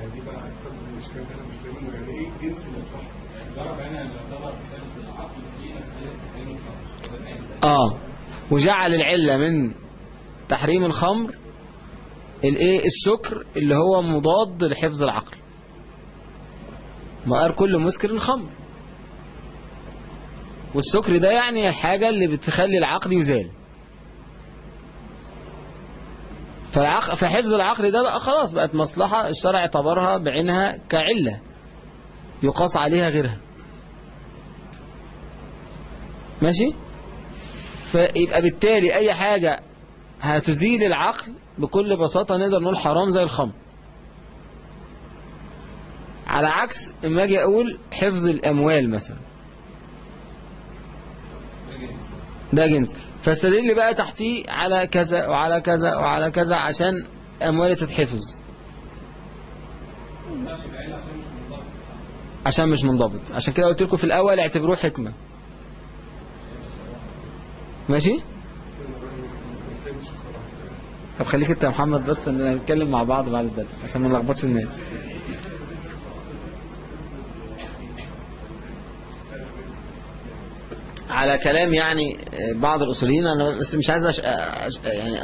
Speaker 2: يعني دي بقى هتسبب الاشكال ده أنا مش فاهمه يعني إيه جنس مصلحه
Speaker 5: الضرب هنا اللي يعتبر حفظ العقل في مسألة تحريم الخمر.
Speaker 1: آه. وجعل العلة من تحريم الخمر الإيه؟ السكر اللي هو مضاد لحفظ العقل. ما قال كل مسكر خمر. والسكر ده يعني الحاجة اللي بتخلي العقل يزال. فالعقل فحفظ العقل ده بقى خلاص بقت مصلحة الشرع اعتبرها بعينها كعلة يقاس عليها غيرها. ماشي؟ فيبقى بالتالي أي حاجة هتزيل العقل بكل بساطة نقدر نقول حرام زي الخمر. على عكس اما أجي أقول حفظ الأموال مثلا. ده جنس. فاستدل بقى تحتيه على كذا وعلى كذا وعلى كذا عشان أموالي تتحفظ. عشان مش منضبط. عشان كده قلت لكم في الأول اعتبروه حكمة. ماشي؟ طب خليك انت يا محمد بس ان نتكلم مع بعض بعد الدرس عشان ما نلخبطش الناس. على كلام يعني بعض الأصوليين أنا بس مش عايز أش... يعني أ-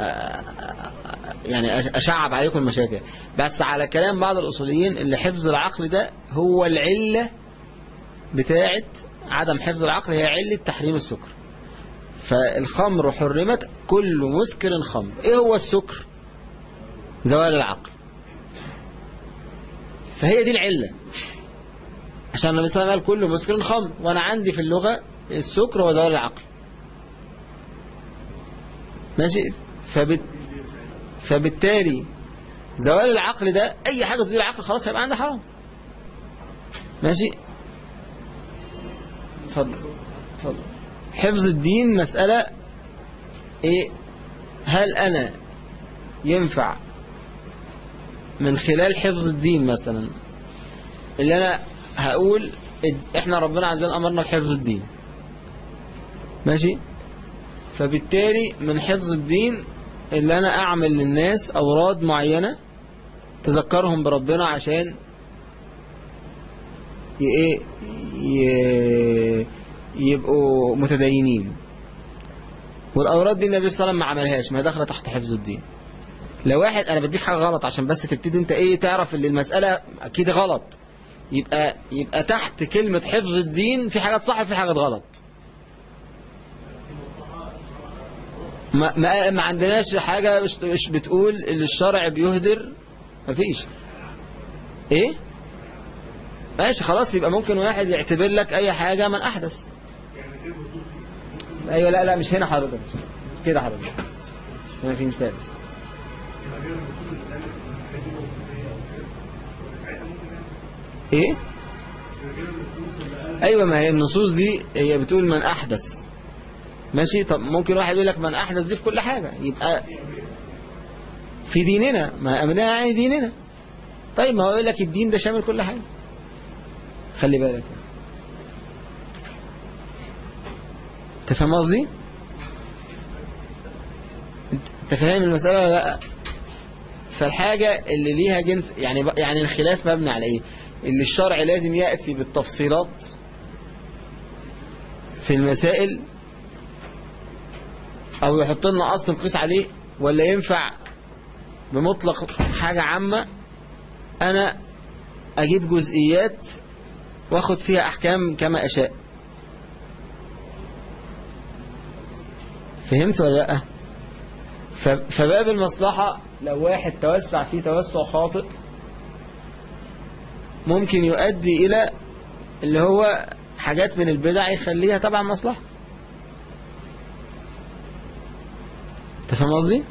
Speaker 1: يعني أشعب عليكم المشاكل. بس على كلام بعض الأصوليين اللي حفظ العقل ده هو العلة بتاعه عدم حفظ العقل هي علة تحريم السكر. فالخمر حرمت كل مسكر خمر. إيه هو السكر؟ زوال العقل. فهي دي العلة. عشان النبي صلى الله عليه وسلم قال كل مسكر خمر. وأنا عندي في اللغة السكر هو زوال العقل. ماشي؟ فبت... فبالتالي زوال العقل ده أي حاجة تزيل العقل خلاص هيبقى عندها حرام. ماشي؟ اتفضل. اتفضل. حفظ الدين مسألة إيه هل أنا ينفع من خلال حفظ الدين مثلا؟ اللي أنا هقول إحنا ربنا عز وجل أمرنا بحفظ الدين. ماشي؟ فبالتالي من حفظ الدين اللي أنا أعمل للناس أوراد معينة تذكرهم بربنا عشان ي- يبقوا متدينين. والأوراد دي النبي صلى الله عليه وسلم ما عملهاش ما داخله تحت حفظ الدين. لو واحد أنا بديك حاجة غلط عشان بس تبتدي أنت إيه تعرف إن المسألة أكيد غلط. يبقى يبقى تحت كلمة حفظ الدين في حاجات صح وفي حاجات غلط. ما ما, ما عندناش حاجة مش, بتقول اللي الشرع بيهدر. مفيش إيه؟ ماشي خلاص يبقى ممكن واحد يعتبر لك أي حاجة من أحدث. أيوه لا لا مش هنا حضرتك كده حضرتك هنا في مثال إيه؟ أيوه ما هي النصوص دي هي بتقول من أحدث. ماشي؟ طب ممكن واحد يقول لك من أحدث دي في كل حاجة. يبقى في ديننا. ما أمنها يعني ديننا. طيب ما هو يقول لك الدين ده شامل كل حاجة. خلي بالك. أنت فاهم قصدي؟ أنت فاهم المسألة ولا لأ؟ فالحاجة اللي ليها جنس يعني يعني الخلاف مبني على إيه؟ اللي الشرع لازم يأتي بالتفصيلات في المسائل أو يحط لنا أصل نقيس عليه ولا ينفع بمطلق حاجة عامة أنا أجيب جزئيات وآخد فيها أحكام كما أشاء. فهمت ولا لأ فباب المصلحة لو واحد توسع فيه توسع خاطئ ممكن يؤدي إلى اللي هو حاجات من البدع يخليها تبع المصلحة أنت فاهم قصدي؟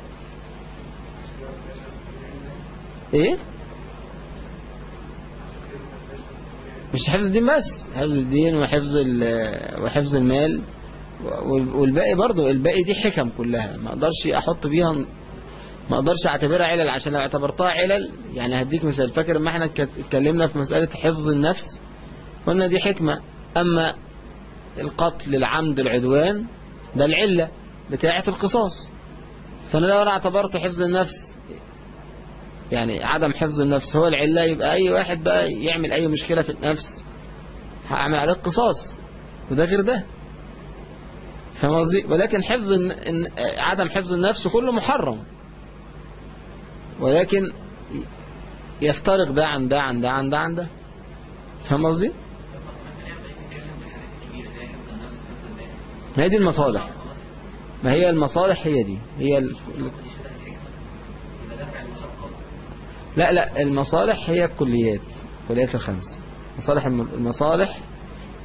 Speaker 1: إيه؟ مش حفظ الدين بس حفظ الدين وحفظ وحفظ المال والباقي برضو الباقي دي حكم كلها. ما أقدرش أحط بيها ما أقدرش اعتبرها علل عشان لو اعتبرتها علل يعني هديك مثال. فاكر ما إحنا اتك- اتكلمنا في مسألة حفظ النفس؟ قلنا دي حكمة. أما القتل العمد العدوان ده العلة بتاعة القصاص. فأنا لو أنا اعتبرت حفظ النفس يعني عدم حفظ النفس هو العلة يبقى أي واحد بقى يعمل أي مشكلة في النفس هعمل عليه القصاص. وده غير ده. فاهم قصدي؟ ولكن حفظ الن- عدم حفظ النفس كله محرم. ولكن يفترق ده عن ده عن ده عن ده عن ده. فاهم قصدي؟ ما هي دي المصالح. ما هي المصالح هي دي. هي ال... لا لا المصالح هي الكليات الكليات الخمس. مصالح الم- المصالح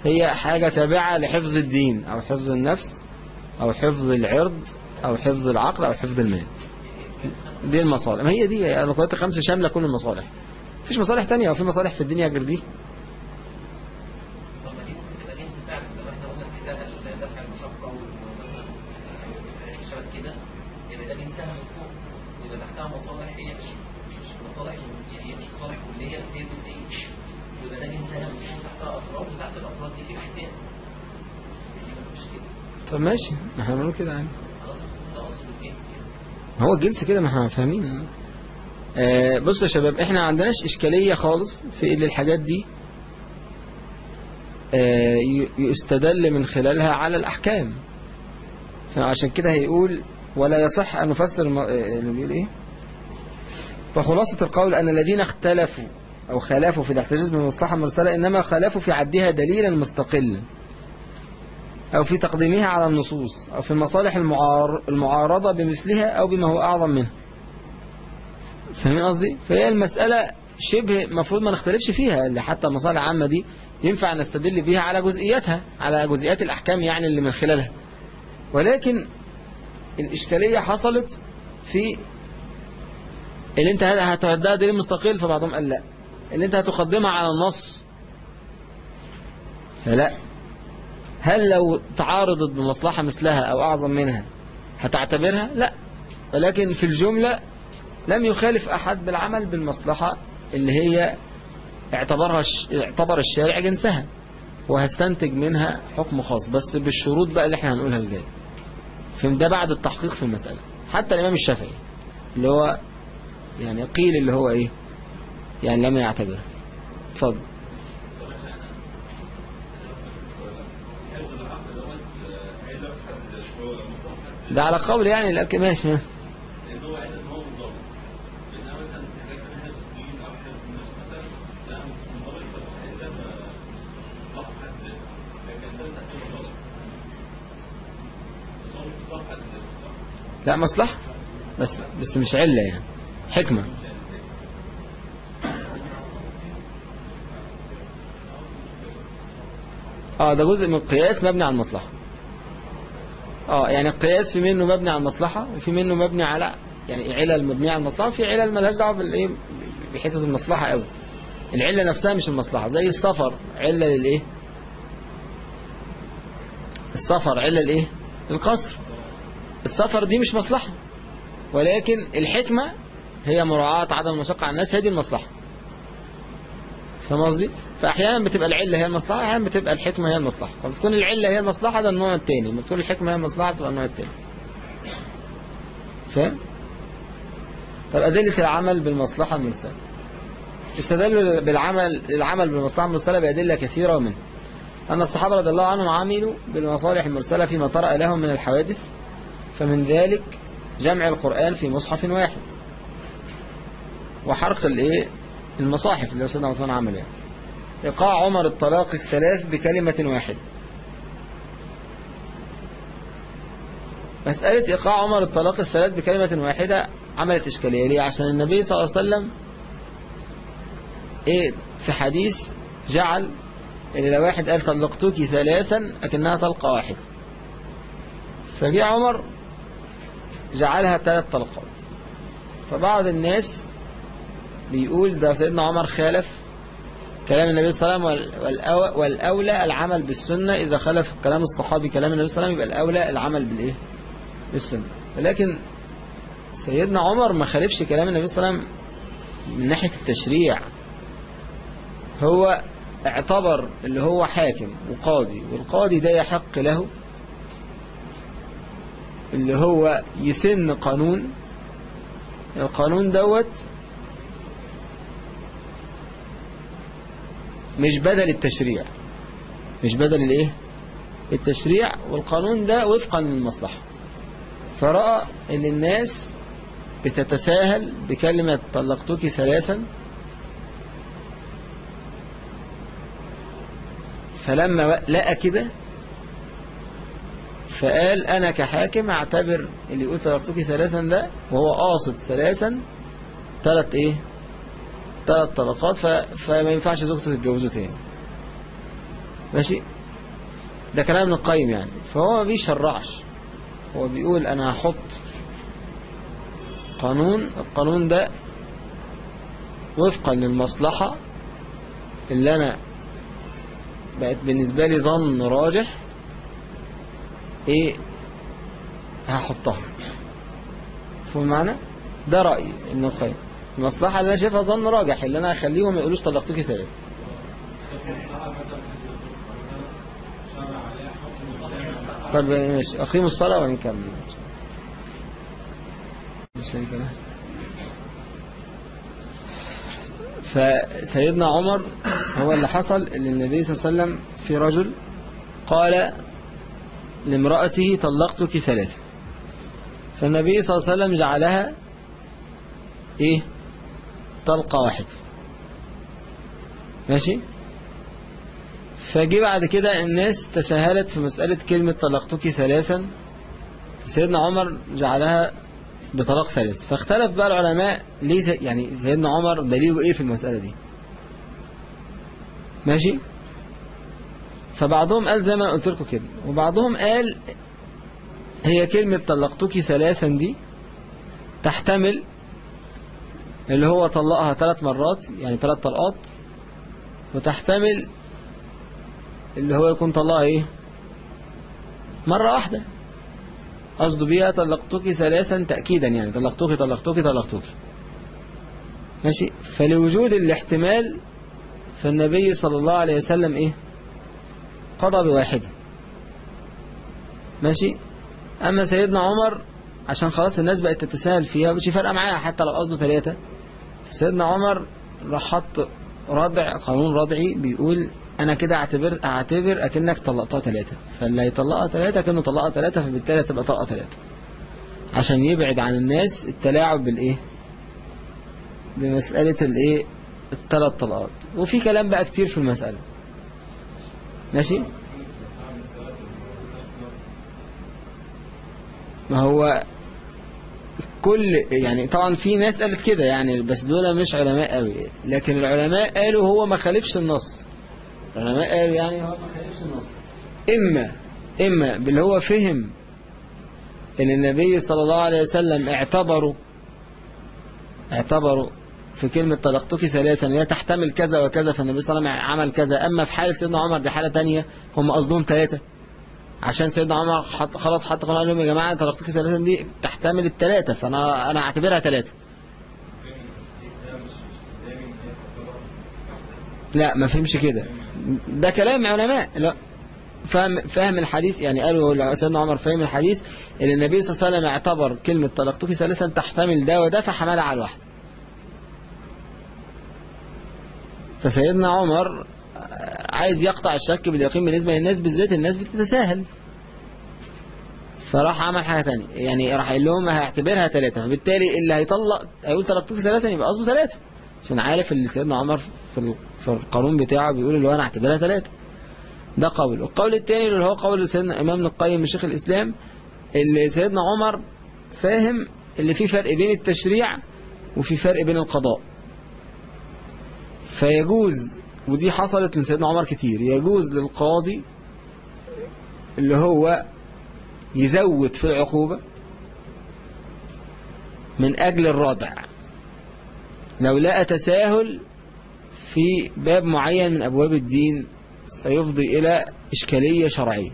Speaker 1: هي حاجة تابعة لحفظ الدين أو حفظ النفس أو حفظ العرض أو حفظ العقل أو حفظ المال. دي المصالح. ما هي دي القوات الخمسة شاملة كل المصالح. مفيش مصالح تانية؟ وفي مصالح في الدنيا غير دي
Speaker 4: طب ما دي ممكن تبقى جنس فعلا لو إحنا قلنا كده الدفع دفع المشقة ومثلا شبه كده يبقى ده بينساها من فوق يبقى تحتها مصالح هي مش مش مصالح يعني هي مش مصالح كلية بس هي جزئية يبقى ده بينساها من فوق تحتها أفراد وتحت الأفراد دي في أحكام يبقى مش كده
Speaker 1: طب ماشي ما إحنا بنقول كده يعني. هو الجنس كده ما إحنا فاهمين. آه بصوا يا شباب إحنا ما عندناش إشكالية خالص في ان الحاجات دي. آه يستدل من خلالها على الأحكام. فعشان كده هيقول ولا يصح أن نفسر الم... آه، اللي بيقول إيه؟ فخلاصة القول أن الذين اختلفوا أو خالفوا في الاحتجاج بالمصلحة المرسلة إنما خالفوا في عدها دليلا مستقلا. أو في تقديمها على النصوص أو في المصالح المعار... المعارضة بمثلها أو بما هو أعظم منها. فاهمين قصدي؟ فهي المسألة شبه مفروض ما نختلفش فيها اللي حتى المصالح العامة دي ينفع نستدل بيها على جزئياتها على جزئيات الأحكام يعني اللي من خلالها. ولكن الإشكالية حصلت في اللي أنت هتعدها دليل مستقل؟ فبعضهم قال لا. اللي أنت هتقدمها على النص فلا. هل لو تعارضت بمصلحة مثلها أو أعظم منها هتعتبرها؟ لا. ولكن في الجملة لم يخالف أحد بالعمل بالمصلحة اللي هي اعتبرها اعتبر الشارع جنسها وهستنتج منها حكم خاص. بس بالشروط بقى اللي إحنا هنقولها الجاي فهم ده بعد التحقيق في المسألة. حتى الإمام الشافعي اللي هو يعني قيل اللي هو إيه؟ يعني لم يعتبرها اتفضل. ده على قول يعني الأكل ماشي. لا مصلحة. بس بس مش علة يعني. حكمة. آه ده جزء من القياس مبني على المصلحة. آه يعني القياس في منه مبني على المصلحة وفي منه مبني على يعني علل مبنية على المصلحة وفي علل مالهاش دعوة بالإيه؟ بحتة المصلحة قوي العلة نفسها مش المصلحة زي السفر علة للإيه؟ السفر علة لإيه؟ القصر السفر دي مش مصلحة ولكن الحكمة هي مراعاة عدم المشقة على الناس هذه المصلحة. فاهم قصدي؟ فأحيانا بتبقى العلة هي المصلحة أحيانا بتبقى الحكمة هي المصلحة. فبتكون العلة هي المصلحة ده النوع الثاني لما تكون الحكمة هي المصلحة بتبقى النوع الثاني فاهم؟ طب أدلة العمل بالمصلحة المرسلة. استدلوا بالعمل العمل بالمصلحة المرسلة بأدلة كثيرة ومنها. أن الصحابة رضي الله عنهم عملوا بالمصالح المرسلة فيما طرأ لهم من الحوادث فمن ذلك جمع القرآن في مصحف واحد. وحرق الإيه؟ المصاحف اللي سيدنا عثمان عمل يعني إيقاع عمر الطلاق الثلاث بكلمة واحدة. مسألة إيقاع عمر الطلاق الثلاث بكلمة واحدة عملت إشكالية. ليه؟ عشان النبي صلى الله عليه وسلم إيه في حديث جعل اللي لو واحد قال طلقتك ثلاثا أكنها طلقة واحدة. فجاء عمر جعلها ثلاث طلقات. فبعض الناس بيقول ده سيدنا عمر خالف كلام النبي صلى الله عليه وسلم والأو- والأولى العمل بالسنة. إذا خالف كلام الصحابي كلام النبي صلى الله عليه وسلم يبقى الأولى العمل بالإيه؟ بالسنة. ولكن سيدنا عمر ما خالفش كلام النبي صلى الله عليه وسلم من ناحية التشريع. هو اعتبر اللي هو حاكم وقاضي والقاضي ده يحق له اللي هو يسن قانون. القانون دوت مش بدل التشريع. مش بدل الايه؟ التشريع. والقانون ده وفقا للمصلحة. فرأى إن الناس بتتساهل بكلمة طلقتك ثلاثا. فلما لقى كده فقال أنا كحاكم أعتبر اللي يقول طلقتك ثلاثا ده وهو قاصد ثلاثا ثلاث إيه؟ ثلاث طلقات ف... فما ينفعش زوجته تتجوزه تاني. ماشي؟ ده كلام ابن القيم يعني. فهو ما بيشرعش. هو بيقول أنا هحط قانون القانون ده وفقا للمصلحة اللي أنا بقت بالنسبة لي ظن راجح إيه؟ هحطها. فهم معنى ده رأيي ابن القيم. المصلحة اللي أنا شايفها ظن راجح اللي أنا هخليهم ما يقولوش طلقتك ثلاثة طب ماشي أقيموا الصلاة ونكمل فسيدنا عمر هو اللي حصل اللي النبي صلى الله عليه وسلم في رجل قال لامرأته طلقتك ثلاثة. فالنبي صلى الله عليه وسلم جعلها إيه؟ طلقة واحدة ماشي؟ فجي بعد كده الناس تساهلت في مسألة كلمة طلقتك ثلاثا. سيدنا عمر جعلها بطلاق ثالث. فاختلف بقى العلماء ليه يعني سيدنا عمر دليله إيه في المسألة دي؟ ماشي؟ فبعضهم قال زي ما قلت لكم كده. وبعضهم قال هي كلمة طلقتك ثلاثا دي تحتمل اللي هو طلقها ثلاث مرات يعني ثلاث طلقات. وتحتمل اللي هو يكون طلقها إيه؟ مرة واحدة. قصده بيها طلقتك ثلاثا تأكيدا يعني طلقتك طلقتك طلقتك. ماشي؟ فلوجود الاحتمال فالنبي صلى الله عليه وسلم إيه؟ قضى بواحدة ماشي؟ أما سيدنا عمر عشان خلاص الناس بقت تتساهل فيها مش فارقة معاها حتى لو قصده ثلاثة. فسيدنا عمر راح حط ردع قانون ردعي بيقول أنا كده اعتبر أعتبر أكنك طلقتها ثلاثة فاللي هيطلقها ثلاثة كأنه طلقها ثلاثة فبالتالي تبقى طلقة ثلاثة عشان يبعد عن الناس التلاعب بالإيه؟ بمسألة الإيه؟ الثلاث طلقات. وفي كلام بقى كتير في المسألة. ماشي؟ ما هو كل يعني طبعا في ناس قالت كده يعني بس دول مش علماء قوي. لكن العلماء قالوا هو ما خالفش النص. العلماء قالوا يعني هو ما خالفش النص. إما إما باللي هو فهم إن النبي صلى الله عليه وسلم اعتبروا اعتبروا في كلمة طلقتك ثلاثا هي تحتمل كذا وكذا فالنبي صلى الله عليه وسلم عمل كذا. أما في حالة سيدنا عمر دي حالة تانية هم قصدهم ثلاثة. عشان سيدنا عمر حط خلاص حط قال لهم يا جماعة طلقتك ثلاثا دي تحتمل الثلاثة فأنا أنا أعتبرها ثلاثة لا ما فهمش كده. ده كلام علماء. لا فهم فهم الحديث يعني قالوا سيدنا عمر فهم الحديث إن النبي صلى الله عليه وسلم اعتبر كلمة طلقتك ثلاثا تحتمل ده وده فحملها على الواحدة. فسيدنا عمر عايز يقطع الشك باليقين بالنسبة للناس بالذات الناس بتتساهل. فراح عمل حاجة تانية. يعني راح قال لهم هيعتبرها ثلاثة فبالتالي اللي هيطلق هيقول طلقتك ثلاثا يبقى قصده ثلاثة عشان عارف اللي سيدنا عمر في في القانون بتاعه بيقول اللي هو أنا اعتبرها ثلاثة ده قول القول الثاني اللي هو قول سيدنا امام ابن القيم شيخ الإسلام اللي سيدنا عمر فاهم اللي فيه فرق بين التشريع وفي فرق بين القضاء. فيجوز ودي حصلت من سيدنا عمر كتير. يجوز للقاضي اللي هو يزود في العقوبة من أجل الردع لو لقى تساهل في باب معين من أبواب الدين سيفضي إلى إشكالية شرعية.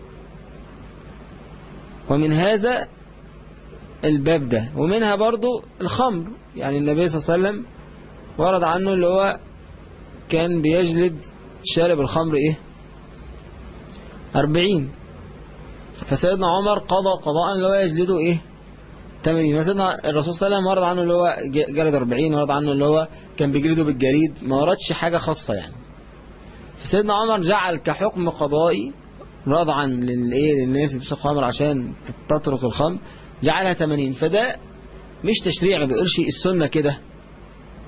Speaker 1: ومن هذا الباب ده. ومنها برضو الخمر. يعني النبي صلى الله عليه وسلم ورد عنه اللي هو كان بيجلد شارب الخمر إيه؟ أربعين. فسيدنا عمر قضى قضاء اللي هو يجلده إيه؟ 80 وسيدنا الرسول صلى الله عليه وسلم ورد عنه اللي هو جلد 40 ورد عنه اللي هو كان بيجلده بالجريد. ما وردش حاجة خاصة يعني. فسيدنا عمر جعل كحكم قضائي رضعا للإيه؟ للناس اللي بتشرب خمر عشان تترك الخمر جعلها 80 فده مش تشريع ما بيقولش السنة كده.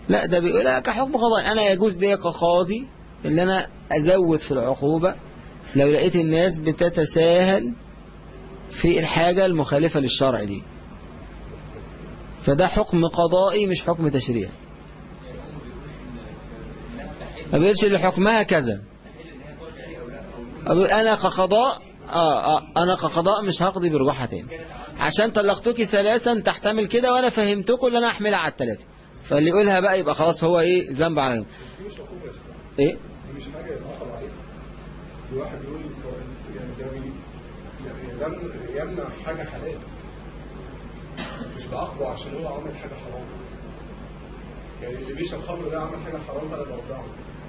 Speaker 1: لا ده بيقولها كحكم قضائي أنا يجوز لي كقاضي إن أنا أزود في العقوبة لو لقيت الناس بتتساهل في الحاجة المخالفة للشرع دي. فده حكم قضائي مش حكم تشريعي. ما بيقولش اللي حكمها كذا. أنا كقضاء آه, آه أنا كقضاء مش هقضي برجوعها تاني. عشان طلقتك ثلاثا تحتمل كده وأنا فهمتكم اللي أنا احملها على الثلاثة. فاللي يقولها بقى يبقى خلاص هو إيه ذنب على إيه؟
Speaker 2: دي مش حاجة يتعاقب عليها يقول يمنع حاجة حلال مش بعاقبه عشان هو عمل حاجة حرام يعني اللي بيشرب خمر ده عمل حاجة حرام فانا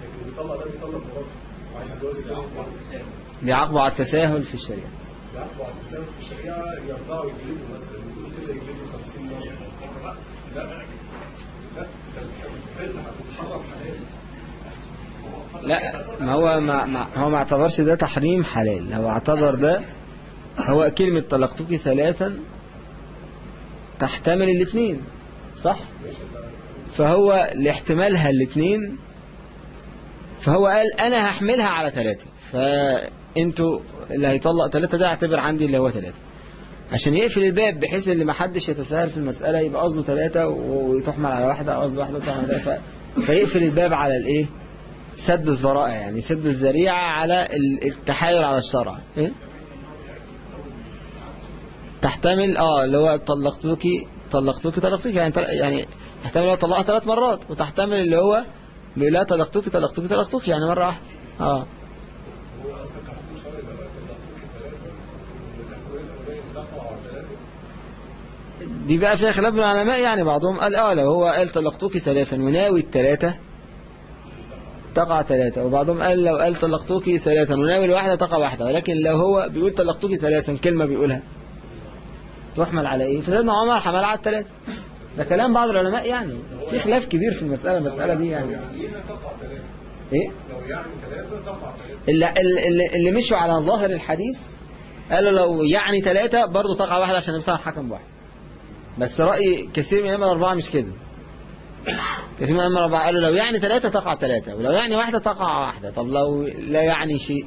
Speaker 2: لكن اللي بيطلع ده مراته يتجوز
Speaker 1: بيعاقبوا على التساهل في الشريعة.
Speaker 2: بيعاقبوا على الانسان في الشريعة مثلا كده يجلدوا 50 مرة. لا لا
Speaker 1: ما هو ما, ما هو ما اعتبرش ده تحريم حلال. هو اعتبر ده هو كلمة طلقتك ثلاثا تحتمل الاثنين صح؟ فهو لاحتمالها الاثنين فهو قال أنا هحملها على ثلاثة فأنتوا اللي هيطلق ثلاثة ده اعتبر عندي اللي هو ثلاثة. عشان يقفل الباب بحيث ان ما حدش يتساهل في المسألة يبقى قصده ثلاثة وتحمل على واحدة قصده واحدة وتحمل على. فيقفل الباب على الايه سد الذرائع يعني سد الذريعة على ال- التحايل على الشرع إيه؟ تحتمل آه اللي هو طلقتك طلقتك طلقتك يعني يعني تحتمل هو طلقها ثلاث مرات وتحتمل اللي هو لها طلقتك طلقتك طلقتك يعني مرة واحدة آه
Speaker 2: هو أصلا كحكم شرعي ده بقى طلقتك ثلاثة والاحتمال الاولاني تقع على ثلاثة
Speaker 1: دي بقى فيها خلاف بين العلماء يعني بعضهم؟ قال آه لو هو قال طلقتك ثلاثا وناوي الثلاثة. تقع ثلاثة. وبعضهم قال لو قال طلقتك ثلاثا وناوي الواحدة تقع واحدة. ولكن لو هو بيقول طلقتك ثلاثا كلمة بيقولها. تحمل على إيه؟ فسيدنا عمر حمل على الثلاثة. ده كلام بعض العلماء يعني. في خلاف كبير في المسألة المسألة دي يعني.
Speaker 2: إيه؟
Speaker 1: اللي, اللي, اللي مشوا على ظاهر الحديث قالوا لو يعني ثلاثة برضه تقع واحدة عشان النبي حكم بواحد. بس رأي كثير من الأئمة الأربعة مش كده. كثير من الأئمة الأربعة قالوا لو يعني ثلاثة تقع ثلاثة ولو يعني واحدة تقع واحدة طب لو لا يعني شيء.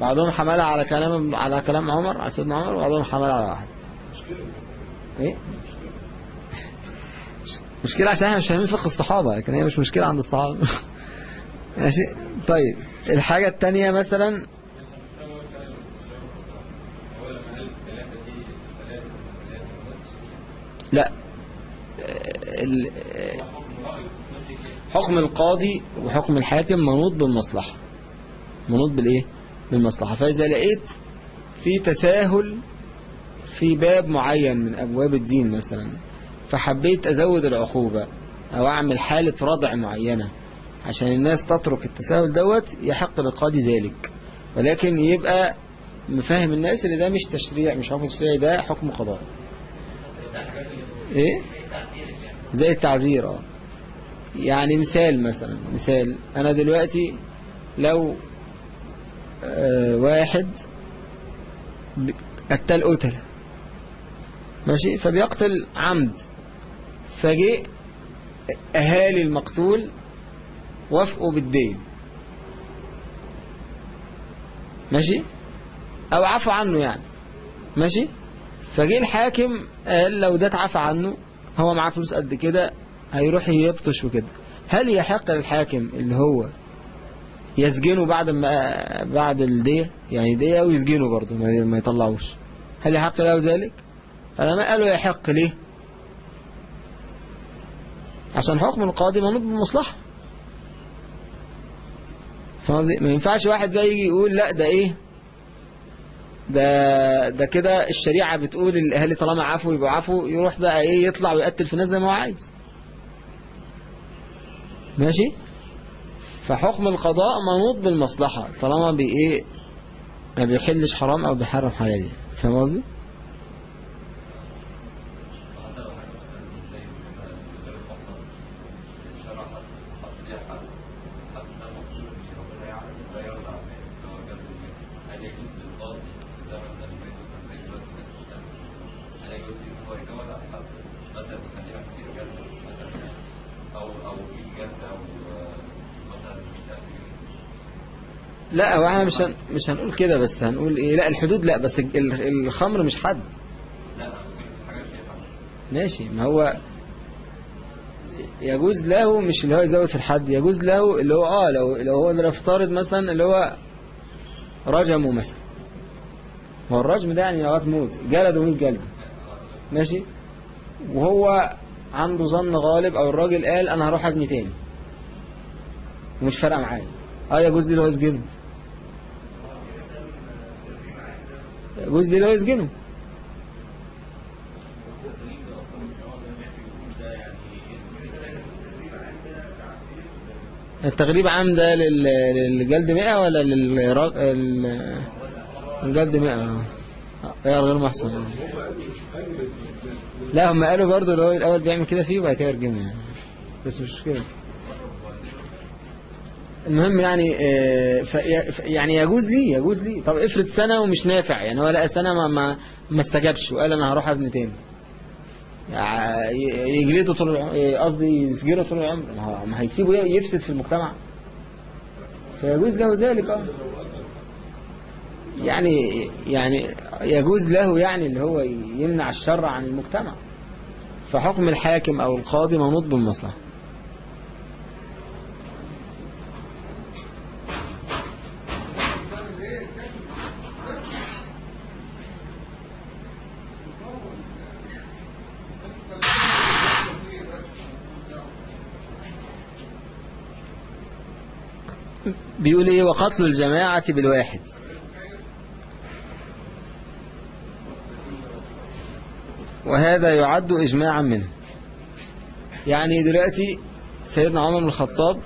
Speaker 1: بعضهم حملها على كلام على كلام عمر على سيدنا عمر وبعضهم حملها على واحد. إيه؟ مش- مشكلة عشان إحنا مش فاهمين فقه الصحابة لكن هي مش مشكلة عند الصحابة. ماشي؟ طيب الحاجة التانية مثلا لا. حكم القاضي وحكم الحاكم منوط بالمصلحة. منوط بالإيه؟ بالمصلحة. فإذا لقيت في تساهل في باب معين من أبواب الدين مثلا فحبيت أزود العقوبة أو أعمل حالة ردع معينة عشان الناس تترك التساهل دوت يحق للقاضي ذلك. ولكن يبقى مفاهم الناس اللي ده مش تشريع مش حكم تشريعي ده حكم قضاء. إيه؟ زي التعزير آه. يعني مثال مثلا مثال أنا دلوقتي لو آه واحد قتل قتلة ماشي؟ فبيقتل عمد فجاء أهالي المقتول وافقوا بالدين. ماشي؟ أو عفوا عنه يعني ماشي؟ فجه الحاكم لو ده اتعفى عنه هو معاه فلوس قد كده هيروح يبطش وكده. هل يحق للحاكم اللي هو يسجنه بعد ما بعد الدية؟ يعني دية ويسجنه برضه ما ما يطلعوش. هل يحق له ذلك؟ العلماء قالوا يحق ليه؟ عشان حكم القاضي منوط بالمصلحة. فاهم قصدي؟ ما ينفعش واحد بقى يجي يقول لا ده إيه؟ ده ده كده الشريعة بتقول الأهالي طالما عفوا يبقوا عفوا يروح بقى إيه يطلع ويقتل في الناس زي ما هو عايز. ماشي؟ فحكم القضاء منوط بالمصلحة طالما بي إيه ما بيحلش حرام أو بيحرم حلال فاهم قصدي؟ لا هو إحنا مش هن... مش هنقول كده بس هنقول إيه؟ لا الحدود لا بس ال- الخمر مش حد. ماشي. ما هو يجوز له مش اللي هو يزود في الحد يجوز له اللي هو آه لو لو هو نفترض مثلا اللي هو رجمه مثلا. هو الرجم ده يعني لغاية موت جلده 100 جلده. ماشي؟ وهو عنده ظن غالب أو الراجل قال أنا هروح أزني تاني. ومش فارقة معايا. آه يجوز لي هو يسجنه يجوز ليه لو يسجنه التغريب عام ده لل- للجلد 100 ولا للجلد 100 آه آه، غير محسن. لا هم قالوا برضه اللي هو الأول بيعمل كده فيه وبعد كده يرجمه يعني. بس مش مشكلة. المهم يعني آه، يعني يجوز لي يجوز لي. طب افرض سنة ومش نافع يعني هو لقى سنة ما ما ما استجابش وقال أنا هروح أزني تاني. يجلده طول قصدي يسجنه طول العمر. ما هيسيبه يفسد في المجتمع. فيجوز له ذلك. آه يعني يعني يجوز له يعني اللي هو يمنع الشر عن المجتمع. فحكم الحاكم أو القاضي منوط بالمصلحة. بيقول إيه؟ وقتل الجماعة بالواحد. وهذا يعد إجماعا منه. يعني دلوقتي سيدنا عمر بن الخطاب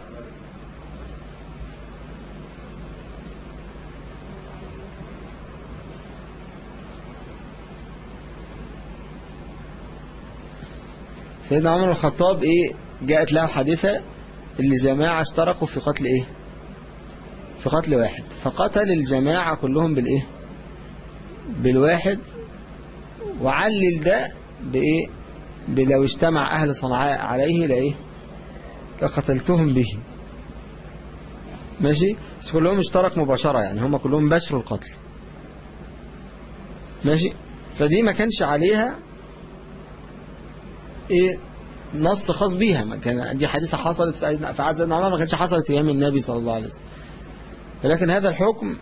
Speaker 1: سيدنا عمر بن الخطاب إيه؟ جاءت له حادثة اللي جماعة اشتركوا في قتل إيه؟ في قتل واحد فقتل الجماعة كلهم بالإيه؟ بالواحد. وعلل ده بإيه؟ بلو اجتمع أهل صنعاء عليه لإيه؟ لقتلتهم به. ماشي؟ بس كلهم اشترك مباشرة يعني هم كلهم بشروا القتل. ماشي؟ فدي ما كانش عليها إيه؟ نص خاص بيها. ما كان دي حادثة حصلت في عهد سيدنا عمر ما كانش حصلت أيام النبي صلى الله عليه وسلم. ولكن هذا الحكم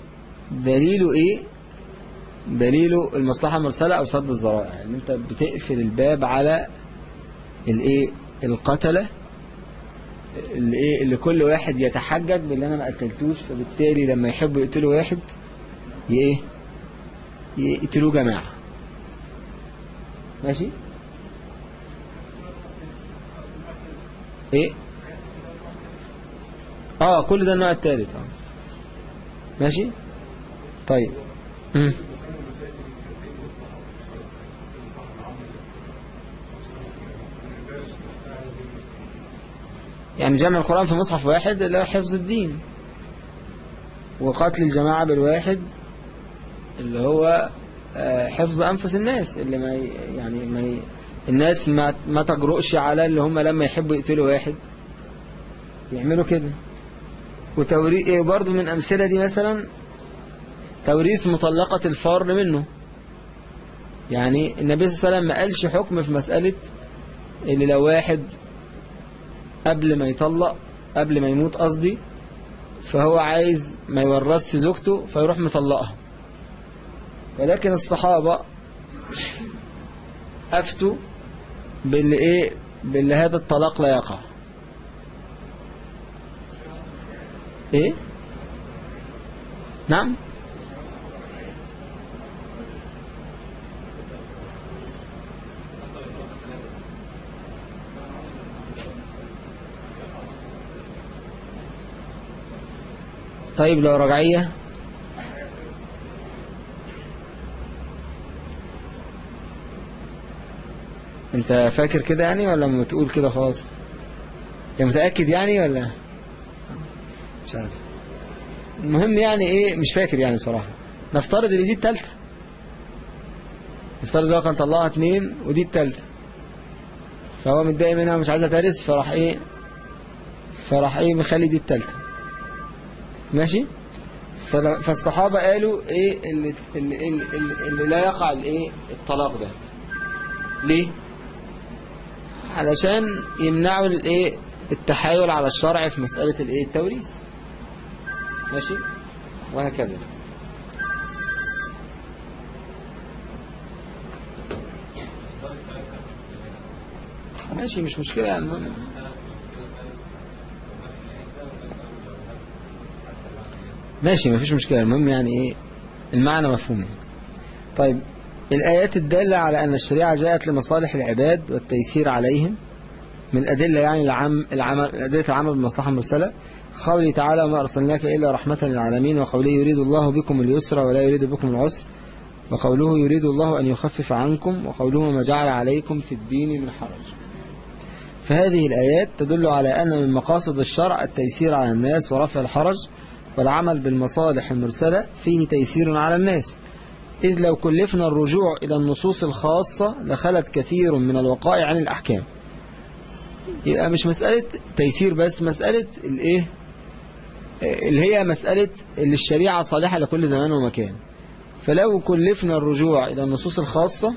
Speaker 1: دليله إيه؟ دليله المصلحة المرسلة أو سد الذرائع يعني أنت بتقفل الباب على الإيه؟ القتلة اللي إيه اللي كل واحد يتحجج باللي أنا ما قتلتوش فبالتالي لما يحبوا يقتلوا واحد إيه؟ يقتلوه جماعة. ماشي؟ إيه؟ آه كل ده النوع الثالث آه. ماشي؟ طيب. مم. يعني جمع القرآن في مصحف واحد اللي هو حفظ الدين. وقتل الجماعة بالواحد اللي هو آه، حفظ أنفس الناس اللي ما يعني ما ي- الناس ما ما تجرؤش على اللي هم لما يحبوا يقتلوا واحد. يعملوا كده. وتوريث إيه برضه من أمثلة دي مثلا توريث مطلقة الفار منه. يعني النبي صلى الله عليه وسلم ما قالش حكم في مسألة اللي لو واحد قبل ما يطلق قبل ما يموت قصدي فهو عايز ما يورثش زوجته فيروح مطلقها. ولكن الصحابة أفتوا باللي إيه باللي هذا الطلاق لا يقع. إيه؟ نعم. طيب لو رجعية. أنت فاكر كده يعني ولا ما تقول كده خلاص يا متأكد يعني ولا؟ مش عارف المهم يعني إيه مش فاكر يعني بصراحة. نفترض إن دي التالتة. نفترض لو كان طلعها اتنين ودي التالتة. فهو متضايق منها ومش عايزة ترث فراح إيه فراح إيه مخلي دي التالتة. ماشي؟ فالصحابة قالوا إيه اللي, اللي, اللي, اللي لا يقع الإيه الطلاق ده. ليه؟ علشان يمنعوا الإيه التحايل على الشرع في مسألة الإيه التوريث. ماشي؟ وهكذا. ماشي مش مشكلة يعني. ماشي مفيش مشكلة. المهم يعني إيه؟ المعنى مفهوم يعني. طيب الآيات الدالة على أن الشريعة جاءت لمصالح العباد والتيسير عليهم من أدلة يعني العم العمل أدلة العمل بالمصلحة المرسلة قوله تعالى وما أرسلناك إلا رحمة للعالمين وقوله يريد الله بكم اليسر ولا يريد بكم العسر وقوله يريد الله أن يخفف عنكم وقوله ما جعل عليكم في الدين من حرج. فهذه الآيات تدل على أن من مقاصد الشرع التيسير على الناس ورفع الحرج والعمل بالمصالح المرسلة فيه تيسير على الناس. إذ لو كلفنا الرجوع إلى النصوص الخاصة لخلت كثير من الوقائع عن الأحكام. يبقى مش مسألة تيسير بس مسألة الإيه؟ اللي هي مسألة اللي الشريعة صالحة لكل زمان ومكان. فلو كلفنا الرجوع إلى النصوص الخاصة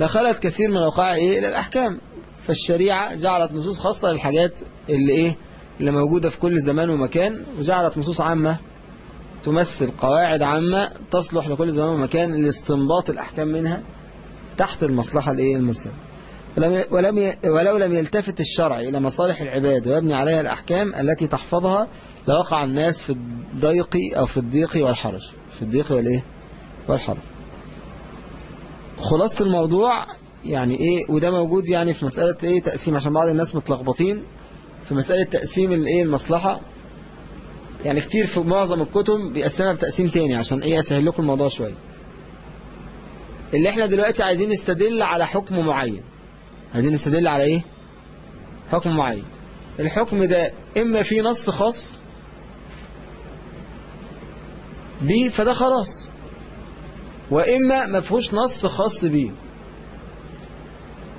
Speaker 1: لخلت كثير من الوقائع إيه؟ إلى الأحكام. فالشريعة جعلت نصوص خاصة للحاجات اللي إيه؟ اللي موجودة في كل زمان ومكان وجعلت نصوص عامة تمثل قواعد عامة تصلح لكل زمان ومكان لاستنباط الأحكام منها تحت المصلحة الإيه؟ المرسلة. ولم ولو لم يلتفت الشرع إلى مصالح العباد ويبني عليها الأحكام التي تحفظها لوقع الناس في الضيق أو في الضيق والحرج. في الضيق والإيه؟ والحرج. خلاصة الموضوع يعني إيه؟ وده موجود يعني في مسألة إيه؟ تقسيم عشان بعض الناس متلخبطين في مسألة تقسيم الإيه؟ المصلحة. يعني كتير في معظم الكتب بيقسمها بتقسيم تاني عشان إيه؟ أسهل لكم الموضوع شوية. اللي إحنا دلوقتي عايزين نستدل على حكم معين. عايزين نستدل على إيه؟ حكم معين. الحكم ده إما في نص خاص بيه فده خلاص. وإما ما فيهوش نص خاص بيه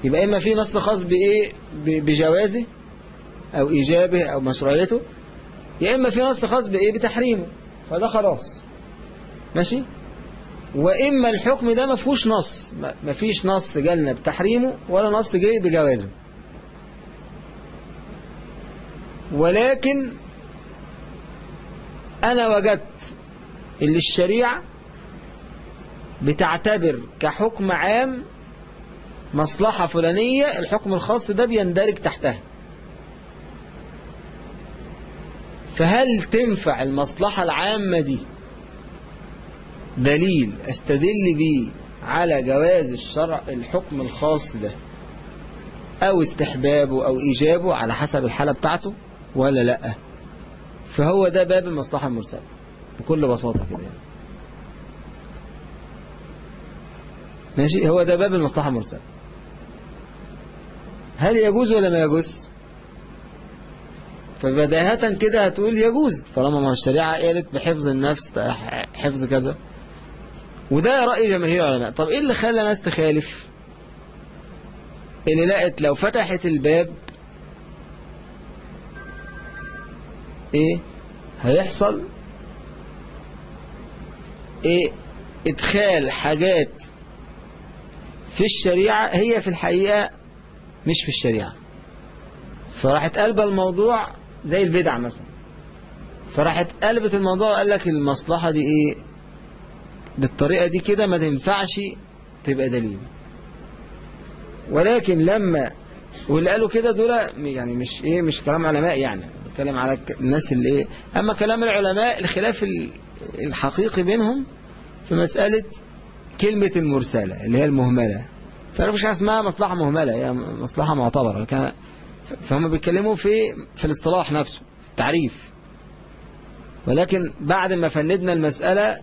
Speaker 1: يبقى إما في نص خاص بايه ب- بجوازه أو إيجابه أو مشروعيته. يا إما في نص خاص بايه بتحريمه. فده خلاص. ماشي؟ وإما الحكم ده ما فيهوش نص. ما فيش نص جالنا بتحريمه ولا نص جاي بجوازه. ولكن أنا وجدت اللي الشريعة بتعتبر كحكم عام مصلحة فلانية الحكم الخاص ده بيندرج تحتها. فهل تنفع المصلحة العامة دي دليل أستدل بيه على جواز الشرع الحكم الخاص ده أو استحبابه أو إيجابه على حسب الحالة بتاعته ولا لأ؟ فهو ده باب المصلحة المرسلة. بكل بساطة كده يعني. ماشي؟ هو ده باب المصلحة المرسلة هل يجوز ولا ما يجوز؟ فبداهة كده هتقول يجوز طالما ما الشريعة قالت بحفظ النفس حفظ كذا. وده رأي جماهير العلماء. طب إيه اللي خلى ناس تخالف؟ اللي لقت لو فتحت الباب إيه؟ هيحصل إيه؟ إدخال حاجات في الشريعة هي في الحقيقة مش في الشريعة. فراحت قلب الموضوع زي البدع مثلا. فراحت قلبت الموضوع وقال لك المصلحة دي إيه؟ بالطريقة دي كده ما تنفعش تبقى دليل. ولكن لما واللي قالوا كده دول يعني مش إيه؟ مش كلام علماء يعني بتكلم على الناس اللي إيه؟ أما كلام العلماء الخلاف ال- الحقيقي بينهم في مسألة كلمة المرسلة اللي هي المهملة. حاجة اسمها مصلحة مهملة؟ هي مصلحة معتبرة. كان فهم بيتكلموا في في الاصطلاح نفسه في التعريف. ولكن بعد ما فندنا المسألة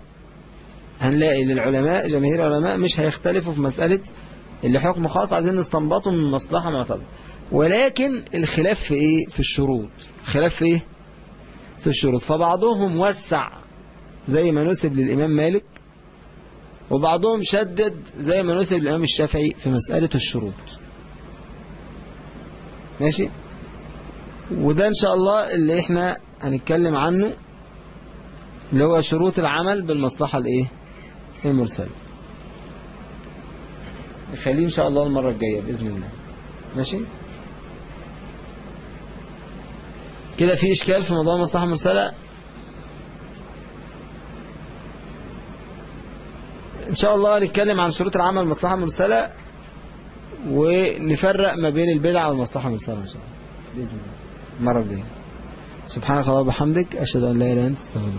Speaker 1: هنلاقي للعلماء جماهير العلماء مش هيختلفوا في مسألة اللي حكم خاص عايزين نستنبطه من مصلحة معتبرة. ولكن الخلاف في إيه؟ في الشروط. خلاف في إيه؟ في الشروط. فبعضهم وسع زي ما نسب للإمام مالك وبعضهم شدد زي ما نسب للإمام الشافعي في مسألة الشروط. ماشي؟ وده إن شاء الله اللي إحنا هنتكلم عنه اللي هو شروط العمل بالمصلحة الإيه؟ المرسلة. نخليه إن شاء الله المرة الجاية بإذن الله. ماشي؟ كده في إشكال في موضوع المصلحة المرسلة؟ إن شاء الله نتكلم عن شروط العمل المصلحة المرسلة ونفرق ما بين البدعة والمصلحة المرسلة إن شاء الله. بإذن الله. المرة الجاية سبحانك اللهم وبحمدك أشهد أن لا إله إلا أنت أستغفرك